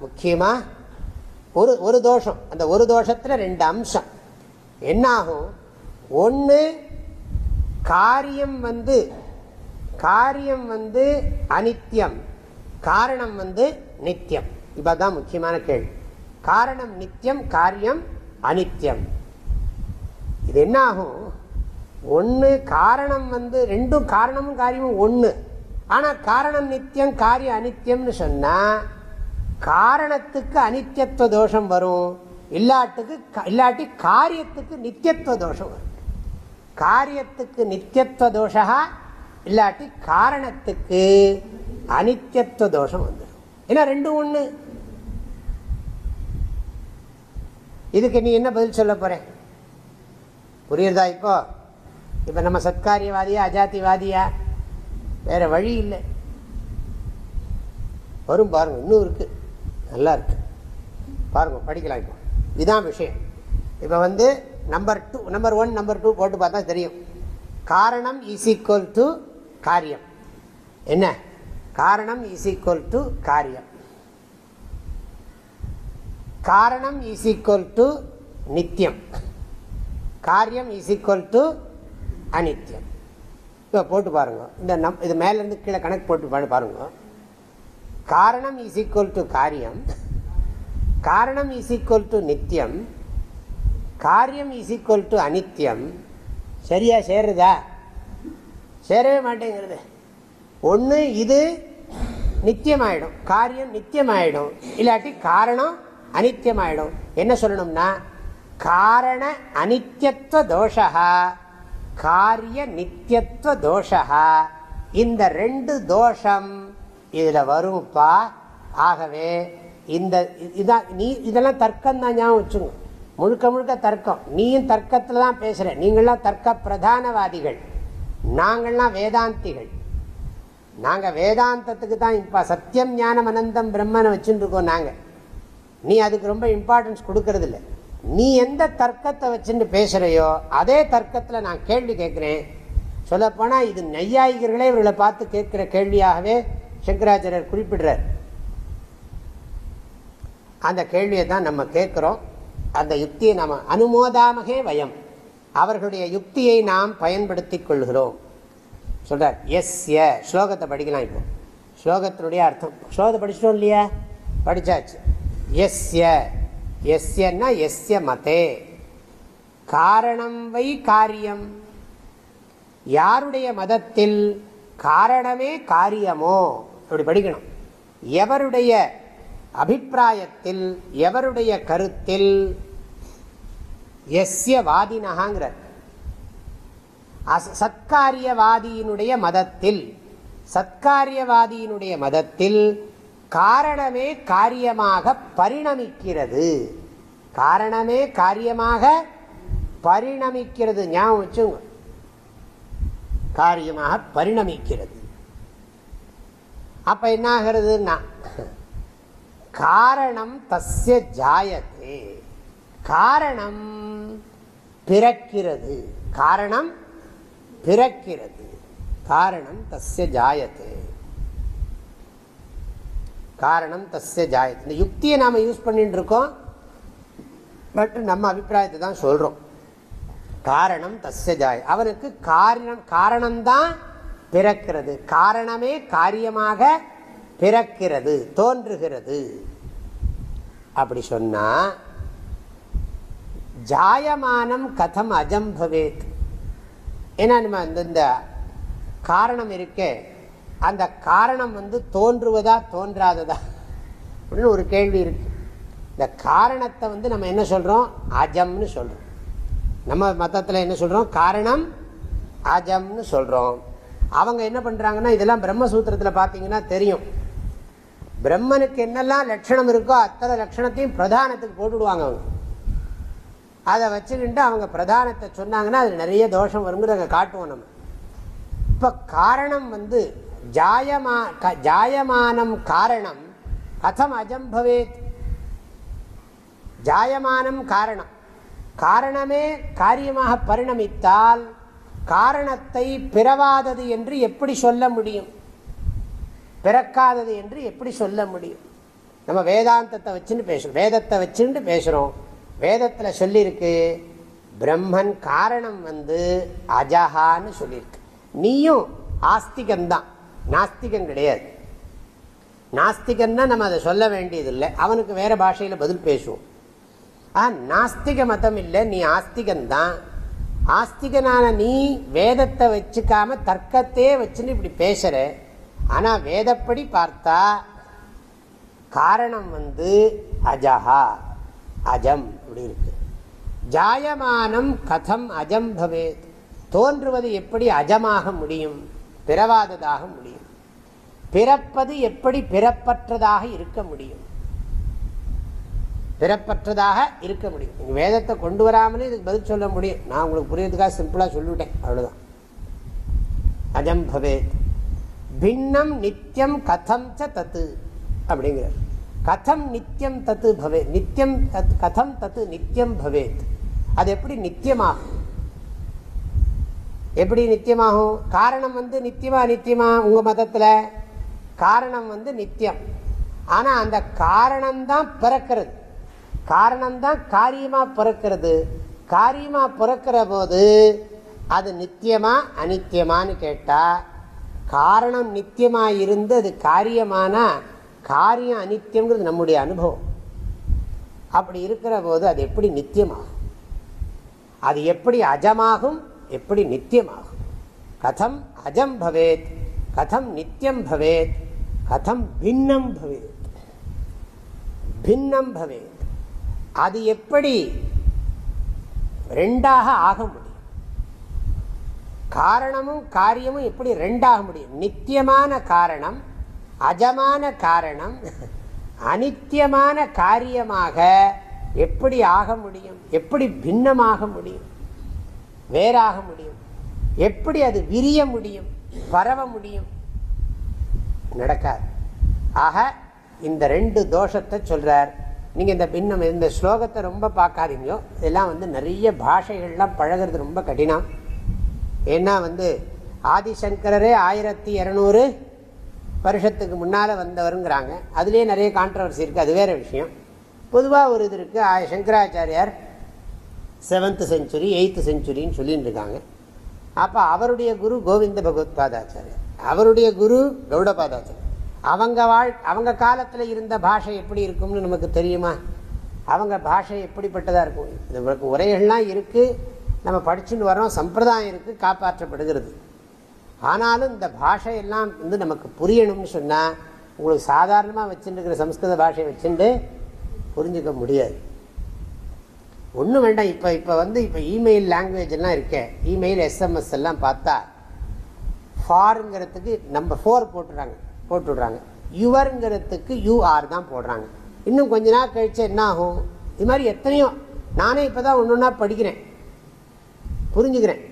முக்கியமா ஒரு ஒரு தோஷம். அந்த ஒரு தோஷத்துல ரெண்டு அம்சம். என்னாகும்? ஒன்று காரியம் வந்து காரியம் வந்து அனித்யம். காரணம் வந்து நித்தியம் இப்பதான் முக்கியமான கேள்வி. காரணம் நித்தியம் காரியம் அனித்யம். இது என்ன ஆகும்? ஒன்று காரணம் வந்து ரெண்டும் காரணமும் காரியமும் ஒன்று ஆனால் காரணம் நித்தியம் காரியம் அனித்தியம்னு சொன்னால் காரணத்துக்கு அனித்தியத்துவ தோஷம் வரும். இல்லாட்டுக்கு இல்லாட்டி காரியத்துக்கு நித்தியத்துவ தோஷம் வரும். காரியத்துக்கு நித்தியத்துவ தோஷா இல்லாட்டி காரணத்துக்கு அனித்தியத்துவ தோஷம் வந்துடும் ஏன்னா ரெண்டும் ஒன்று இதுக்கு நீ என்ன பதில் சொல்ல போற? புரியுறதா இப்போ? இப்போ நம்ம சத்காரியவாதியா அஜாத்திவாதியா வேற வழி இல்லை. வரும் பாருங்க இன்னும் இருக்கு. நல்லா இருக்கு. பாருங்க படிக்கலாம் இப்போ. இதுதான் விஷயம். இப்போ வந்து number two number one number two போட்டு பார்த்தா தெரியும். காரணம் இஸ் ஈக்குவல் டு காரியம். என்ன? காரணம் இஸ் ஈக்குவல் டு காரியம். காரணம் இஸ் ஈக்குவல் டு நித்தியம். காரியம் இஸ் ஈக்குவல் டு அனித்தியம் இப்போ போட்டு பாருங்க. இந்த நம் இது மேலேருந்து கீழே கணக்கு போட்டு பாருங்க. காரணம் இஸ் ஈக்குவல் டு காரியம். காரணம் இஸ் ஈக்குவல் டு நித்தியம். காரியம் இஸ் ஈக்குவல் டு அனித்தியம் சரியாக சேருதா? சேரவே மாட்டேங்கிறது. ஒன்று இது நித்தியமாயிடும். காரியம் நித்தியமாயிடும். இல்லாட்டி காரணம் அனித்தியமாயிடும். என்ன சொல்லணும்னா காரண அனித்தியத்துவ தோஷா காரிய நித்தியத்துவ தோஷா இந்த ரெண்டு தோஷம் இதில் வரும்ப்பா ஆகவே இந்த இதான் நீ இதெல்லாம் தர்க்கம் தான் ஞாபகம் வச்சுங்க முழுக்க முழுக்க தர்க்கம். நீயும் தர்க்கத்தில் தான் பேசுகிற நீங்களாம் தர்க்க பிரதானவாதிகள் நாங்கள்லாம் வேதாந்திகள். நாங்கள் வேதாந்தத்துக்கு தான் இப்போ சத்தியம் ஞானம் அனந்தம் பிரம்மனை வச்சுட்டுருக்கோம் நாங்கள் நீ அதுக்கு ரொம்ப இம்பார்ட்டன்ஸ் கொடுக்கறதில்ல. நீ எந்த தர்க்கத்தை வச்சுட்டு பேசுகிறையோ அதே தர்க்கத்தில் நான் கேள்வி கேட்குறேன். சொல்லப்போனால் இது நெய்யாயிகர்களே இவர்களை பார்த்து கேட்குற கேள்வியாகவே சங்கராச்சாரியர் குறிப்பிடுறார். அந்த கேள்வியை தான் நம்ம கேட்குறோம். அந்த யுக்தியை நாம் அனுமோதாமகே வயம். அவர்களுடைய யுக்தியை நாம் பயன்படுத்தி கொள்கிறோம். சொல்கிறார் எஸ் எ ஸ்லோகத்தை படிக்கலாம் இப்போ. ஸ்லோகத்தினுடைய அர்த்தம். ஸ்லோகத்தை படிச்சிட்டோம் இல்லையா? படித்தாச்சு எஸ்ய எஸ்யன்னா எஸ்ய மதே. காரணம் வை காரியம். யாருடைய மதத்தில் காரணமே காரியமோ? அப்படி படிக்கணும். எவருடைய அபிப்பிராயத்தில் எவருடைய கருத்தில் எஸ்ய வாதினகாங்கிறார் சத்காரியவாதியினுடைய மதத்தில் சத்காரியவாதியினுடைய மதத்தில் காரணமே காரியமாக பரிணமிக்கிறது. காரணமே காரியமாக பரிணமிக்கிறது. ஞாபகம் வச்சுங்க காரியமாக பரிணமிக்கிறது. அப்ப என்ன ஆகிறதுன்னா காரணம் தஸ்ய ஜாயத்தே காரணம் பிறக்கிறது. காரணம் பிறக்கிறது. காரணம் தஸ்ய ஜாயத்தே காரணம் தஸ்ய ஜாயத்து இந்த யுக்தியை நாம் யூஸ் பண்ணிட்டு இருக்கோம் பட் நம்ம அபிப்பிராயத்தை தான் சொல்கிறோம் காரணம் தஸ்ய ஜாய அவனுக்கு காரணம் காரணம்தான் பிறக்கிறது. காரணமே காரியமாக பிறக்கிறது தோன்றுகிறது. அப்படி சொன்னா ஜாயமானம் கதம் அஜம் பவேத். ஏன்னா நம்ம இந்த காரணம் இருக்கே. அந்த காரணம் வந்து தோன்றுவதா தோன்றாததா? அப்படின்னு ஒரு கேள்வி இருக்கு. இந்த காரணத்தை வந்து நம்ம என்ன சொல்றோம்? அஜம்னு சொல்றோம். நம்ம மதத்தில் என்ன சொல்றோம்? காரணம் அஜம்னு சொல்றோம். அவங்க என்ன பண்றாங்கன்னா இதெல்லாம் பிரம்மசூத்திரத்தில் பார்த்தீங்கன்னா தெரியும். பிரம்மனுக்கு என்னெல்லாம் லட்சணம் இருக்கோ அத்தனை லட்சணத்தையும் பிரதானத்துக்கு போட்டுடுவாங்க அவங்க. அதை வச்சுக்கிட்டு அவங்க பிரதானத்தை சொன்னாங்கன்னா அது நிறைய தோஷம் வருங்கிறத காட்டுவோம் நம்ம. இப்போ காரணம் வந்து ஜாயமா ஜாயமானம் காரணம் கதம் அஜம் பவேத். ஜாயமானம் காரணம். காரணமே காரியமாக பரிணமித்தால் காரணத்தை பிறவாதது என்று எப்படி சொல்ல முடியும்? பிறக்காதது என்று எப்படி சொல்ல முடியும்? நம்ம வேதாந்தத்தை வச்சுன்னு பேசுகிறோம் வேதத்தை வச்சுட்டு பேசுகிறோம் வேதத்தில் சொல்லியிருக்கு பிரம்மன் காரணம் வந்து அஜஹான்னு சொல்லியிருக்கு. நீயும் ஆஸ்திகம்தான். நாஸ்திகம் கிடையாது. நாஸ்திகன்னா நம்ம அதை சொல்ல வேண்டியதில்லை. அவனுக்கு வேறு பாஷையில் பதில் பேசுவோம். ஆ நாஸ்திக மதம் இல்லை நீ ஆஸ்திகன்தான் ஆஸ்திகனான நீ வேதத்தை வச்சுக்காம தர்க்கத்தையே வச்சுன்னு இப்படி பேசுகிற ஆனால் வேதப்படி பார்த்தா காரணம் வந்து அஜஹா அஜம் அப்படி இருக்கு. ஜாயமானம் கதம் அஜம் பவேத். தோன்றுவது எப்படி அஜமாக முடியும்? பிறவாததாக முடியும். பிறப்பது எப்படி பிறப்பற்றதாக இருக்க முடியும்? பிறப்பற்றதாக இருக்க முடியும். வேதத்தை கொண்டு வராமலே இதுக்கு பதில் சொல்ல முடியும். நான் உங்களுக்கு புரியறதுக்காக சிம்பிளாக சொல்லிவிட்டேன். அவ்வளோதான் அஜம் பவேத். பின்னம் நித்தியம் கதம் ச தத்து அப்படிங்கிறார். கதம் நித்தியம் தத்து பவே நித்தியம் தத் கதம் தத்து நித்தியம் பவேத். அது எப்படி நித்தியமாகும்? எப்படி நித்தியமாகும்? காரணம் வந்து நித்தியமா நித்தியமா? உங்க மதத்தில் காரணம் வந்து நித்தியம். ஆனால் அந்த காரணம்தான் பிறக்கிறது. காரணம்தான் காரியமா பிறக்கிறது. காரியமா பிறக்கிற போது அது நித்தியமா அனித்தியமானு கேட்டால் காரணம் நித்தியமாக இருந்து அது காரியமானா காரியம் அனித்தியம்ங்கிறது நம்முடைய அனுபவம். அப்படி இருக்கிற போது அது எப்படி நித்தியமாகும்? அது எப்படி அஜமாகும்? எப்படி நித்தியமாகும்? கதம் அஜம் பவேத் கதம் நித்தியம் பவேத் கதம் பின்னம் பவேத். பின்னம் பவேத். அது எப்படி ரெண்டாக ஆக முடியும்? காரணமும் காரியமும் எப்படி ரெண்டாக முடியும்? நித்தியமான காரணம் அஜமான காரணம் அனித்தியமான காரியமாக எப்படி ஆக முடியும்? எப்படி பின்னமாக முடியும்? வேறாக முடியும்? எப்படி அது விரிய முடியும்? பரவ முடியும்? நடக்காது. ஆக இந்த ரெண்டு தோஷத்தை சொல்கிறார் நீங்கள் இந்த பின்னம் இந்த ஸ்லோகத்தை ரொம்ப பார்க்காதீங்க. இதெல்லாம் வந்து நிறைய பாஷைகள்லாம் பழகிறது ரொம்ப கடினம். ஏன்னா வந்து ஆதிசங்கரரே ஆயிரத்தி இரநூறு வருஷத்துக்கு முன்னால் வந்தவருங்கிறாங்க. அதுலேயே நிறைய கான்ட்ரவர்சி இருக்குது அது வேறு விஷயம். பொதுவாக ஒரு இது இருக்குது சங்கராச்சாரியார் செவன்த் செஞ்சுரி எயித்து செஞ்சுரின்னு சொல்லிட்டு இருக்காங்க. அப்போ அவருடைய குரு கோவிந்த பகவத் பாதாச்சாரியர் அவருடைய குரு கௌடபாதாச்சாரியர். அவங்க வாழ் அவங்க காலத்தில் இருந்த பாஷை எப்படி இருக்கும்னு நமக்கு தெரியுமா? அவங்க பாஷை எப்படிப்பட்டதாக இருக்கும்? இது உரைகள்லாம் இருக்குது நம்ம படிச்சுட்டு வரோம் சம்பிரதாயம் இருக்குது காப்பாற்றப்படுகிறது. ஆனாலும் இந்த பாஷையெல்லாம் வந்து நமக்கு புரியணும்னு சொன்னால் உங்களுக்கு சாதாரணமாக வச்சுருக்கிற சம்ஸ்கிருத பாஷையை வச்சுட்டு புரிஞ்சுக்க முடியாது. ஒன்றும் வேண்டாம். இப்போ இப்போ வந்து இப்போ இமெயில் லாங்குவேஜ் எல்லாம் இருக்கேன் இமெயில் எஸ்எம்எஸ் எல்லாம் பார்த்தா ஃபாருங்கிறதுக்கு நம்ம ஃபோர் போட்டுறாங்க போட்டுடுறாங்க. யுவருங்கிறதுக்கு யூஆர் தான் போடுறாங்க. இன்னும் கொஞ்ச நாள் கழிச்சு என்ன ஆகும்? இது மாதிரி எத்தனையோ நானே இப்போ தான் ஒன்று ஒன்றா படிக்கிறேன். புரிஞ்சுக்கிறேன்.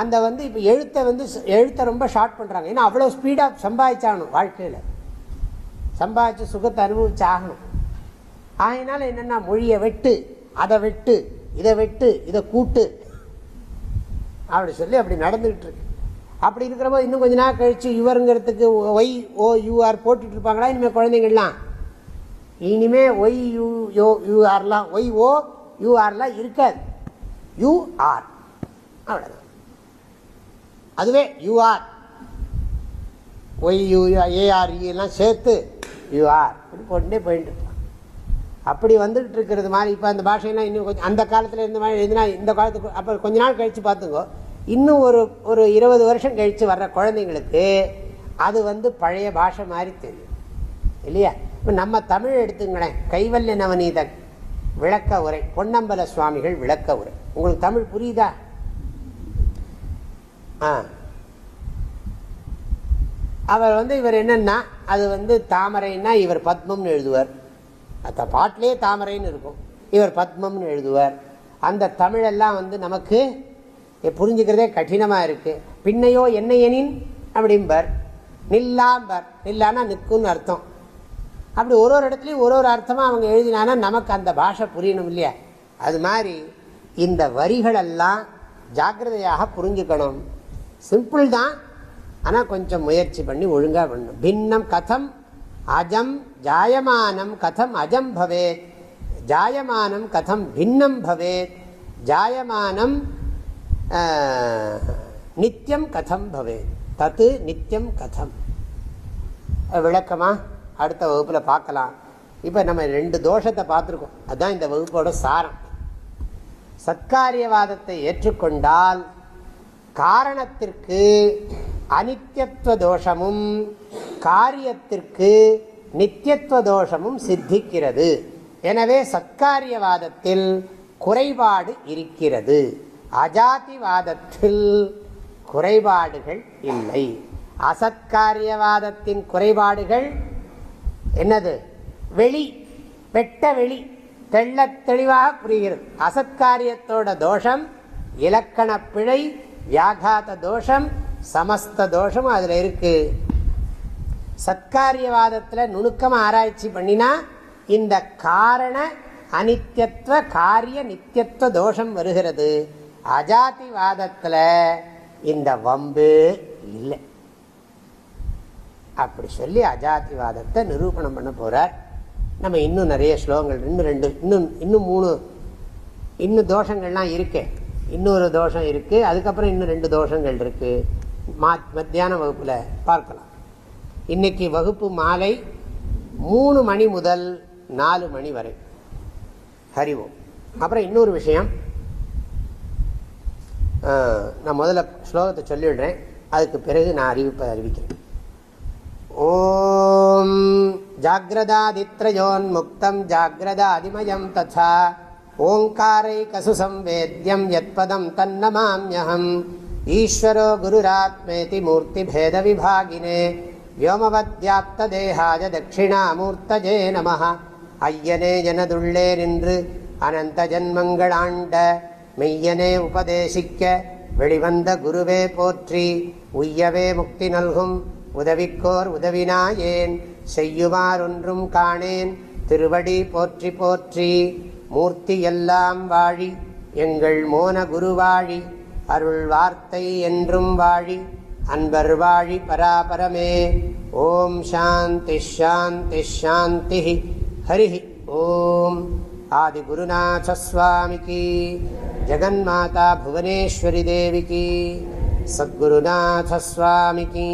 அந்த வந்து இப்போ எழுத்தை வந்து எழுத்தை ரொம்ப ஷார்ட் பண்ணுறாங்க ஏன்னா அவ்வளோ ஸ்பீடாக சம்பாதிச்சாகணும் வாழ்க்கையில். சம்பாதிச்சு சுகத்தை அனுபவிச்சு ஆகணும் ஆகினால என்னென்னா மொழியை வெட்டு அதை வெட்டு இதை வெட்டு இதை கூட்டு. அப்படி சொல்லி அப்படி நடந்துகிட்டு இருக்கு. அப்படி இருக்கிறப்போ இன்னும் கொஞ்ச நாள் கழிச்சு இவருங்கிறதுக்கு ஒய் ஓ யூஆர் போட்டுட்டு இருப்பாங்களா? இனிமேல் குழந்தைங்கள்லாம். இனிமே ஒய் யூ யோ யூஆர்லாம் ஒய் ஓ யூஆர்லாம் இருக்காது. யூஆர் அவ்வளோதான் அதுவே யூஆர் ஒய் யூ ஏஆர் எல்லாம் சேர்த்து யூஆர் அப்படி போட்டுட்டே போயிட்டு இருப்பான். அப்படி வந்துட்டு இருக்கிறது மாதிரி இப்போ அந்த பாஷையெல்லாம் இன்னும் கொஞ்சம் அந்த காலத்தில் இருந்த மாதிரி எழுதினா இந்த காலத்துக்கு அப்போ கொஞ்ச நாள் கழித்து பார்த்துக்கோ இன்னும் ஒரு ஒரு இருபது வருஷம் கழித்து வர்ற குழந்தைங்களுக்கு அது வந்து பழைய பாஷை மாதிரி தெரியும். இல்லையா? இப்போ நம்ம தமிழ் எடுத்துங்களேன். கைவல்ய நவநீதன் விளக்க உரை பொன்னம்பல சுவாமிகள் விளக்க உரை. உங்களுக்கு தமிழ் புரியுதா? அவர் வந்து இவர் என்னன்னா அது வந்து தாமரைன்னா இவர் பத்மம்னு எழுதுவார். அந்த பாட்டிலே தாமரைன்னு இருக்கும். இவர் பத்மம்னு எழுதுவார். அந்த தமிழெல்லாம் வந்து நமக்கு புரிஞ்சுக்கிறதே கடினமாக இருக்குது பின்னையோ என்ன எனின் அப்படிம்பார். நில்லாம்பர். நில்லானா நிற்கும்னு அர்த்தம். அப்படி ஒரு ஒரு இடத்துலையும் ஒரு ஒரு அர்த்தமாக அவங்க எழுதினானா நமக்கு அந்த பாஷை புரியணும் இல்லையா? அது மாதிரி இந்த வரிகளெல்லாம் ஜாக்கிரதையாக புரிஞ்சுக்கணும். சிம்பிள் தான். ஆனால் கொஞ்சம் முயற்சி பண்ணி ஒழுங்காக பண்ணணும். பின்னம் கதம் அஜம் ஜாயமானம் கதம் அஜம் பவேத். ஜாயமானம் கதம் பின்னம் பவேத். ஜாயமானம் நித்தியம் கதம் பவேத். தத்து நித்தியம் கதம். விளக்கமா? அடுத்த வகுப்பில் பார்க்கலாம். இப்போ நம்ம ரெண்டு தோஷத்தை பார்த்துருக்கோம். அதுதான் இந்த வகுப்போட சாரம். சத்காரியவாதத்தை ஏற்றுக்கொண்டால் காரணத்திற்கு அனித்யத்துவ தோஷமும் காரியத்திற்கு நித்தியத்துவ தோஷமும் சித்திக்கிறது. எனவே சத்காரியவாதத்தில் குறைபாடு இருக்கிறது. அஜாதிவாதத்தில் குறைபாடுகள் இல்லை. அசத்காரியவாதத்தின் குறைபாடுகள் என்னது? வெளி வெட்ட வெளி தெள்ள தெளிவாக புரிகிறது. அசத்காரியத்தோட தோஷம் இலக்கண பிழை வியாகாத தோஷம் சமஸ்த தோஷம் அதில் இருக்கு. சத்காரியவாதத்தில் நுணுக்கமாக ஆராய்ச்சி பண்ணினா இந்த காரண அனித்யத்துவ காரிய நித்தியத்துவ தோஷம் வருகிறது. அஜாதிவாதத்தில் இந்த வம்பு இல்லை. அப்படி சொல்லி அஜாதிவாதத்தை நிரூபணம் பண்ண போகிறார் நம்ம இன்னும் நிறைய ஸ்லோகங்கள் இன்னும் ரெண்டு இன்னும் இன்னும் மூணு இன்னும் தோஷங்கள்லாம் இருக்கேன் இன்னொரு தோஷம் இருக்குது அதுக்கப்புறம் இன்னும் ரெண்டு தோஷங்கள் இருக்குது மா மத்தியான வகுப்பில் பார்க்கலாம். இன்னைக்கு வகுப்பு மாலை மூணு மணி முதல் நாலு மணி வரை. ஹரிவோம் அப்புறம் இன்னொரு விஷயம். நான் முதல்ல ஸ்லோகத்தை சொல்லிவிடுறேன். அதுக்கு பிறகு நான் அறிவிப்பை அறிவிக்கிறேன். ஓம் ஜாகிரதாதித்ரயோன்முக்தம் ஜாகிரதாதிமயம் ததா. ஓங்காரைகசு சம்வேத்யம் யத்பதம் தன்னமாம்யம் ஈஸ்வரோ குருராத்மேதி மூர்த்திபேத விபாகினே வியோமவத்யாப்ததேகாய தட்சிணாமூர்த்தஜே நம ஐயனே எனதுள்ளே நின்று அனந்த ஜன்மங்களாண்ட மெய்யனே உபதேசிக்க வெளிவந்த குருவே போற்றி உய்யவே முக்தி நல்கும் உதவிக்கோர் உதவினாயேன் செய்யுமாறொன்றும் காணேன் திருவடி போற்றி போற்றி மூர்த்தியெல்லாம் வாழி எங்கள் மோன குருவாழி அருள் வார்த்தை என்றும் வாழி அன்பர் வாழி பராபரமே. ஓம் சாந்தி ஷாந்தி ஷாந்தி ஹரி ஓம். ஆதிகுருநாசஸ்வாமிக்கு ஜெகன்மாதா புவனேஸ்வரி தேவிக்கு சத்குருநாசஸ்வாமிக்கு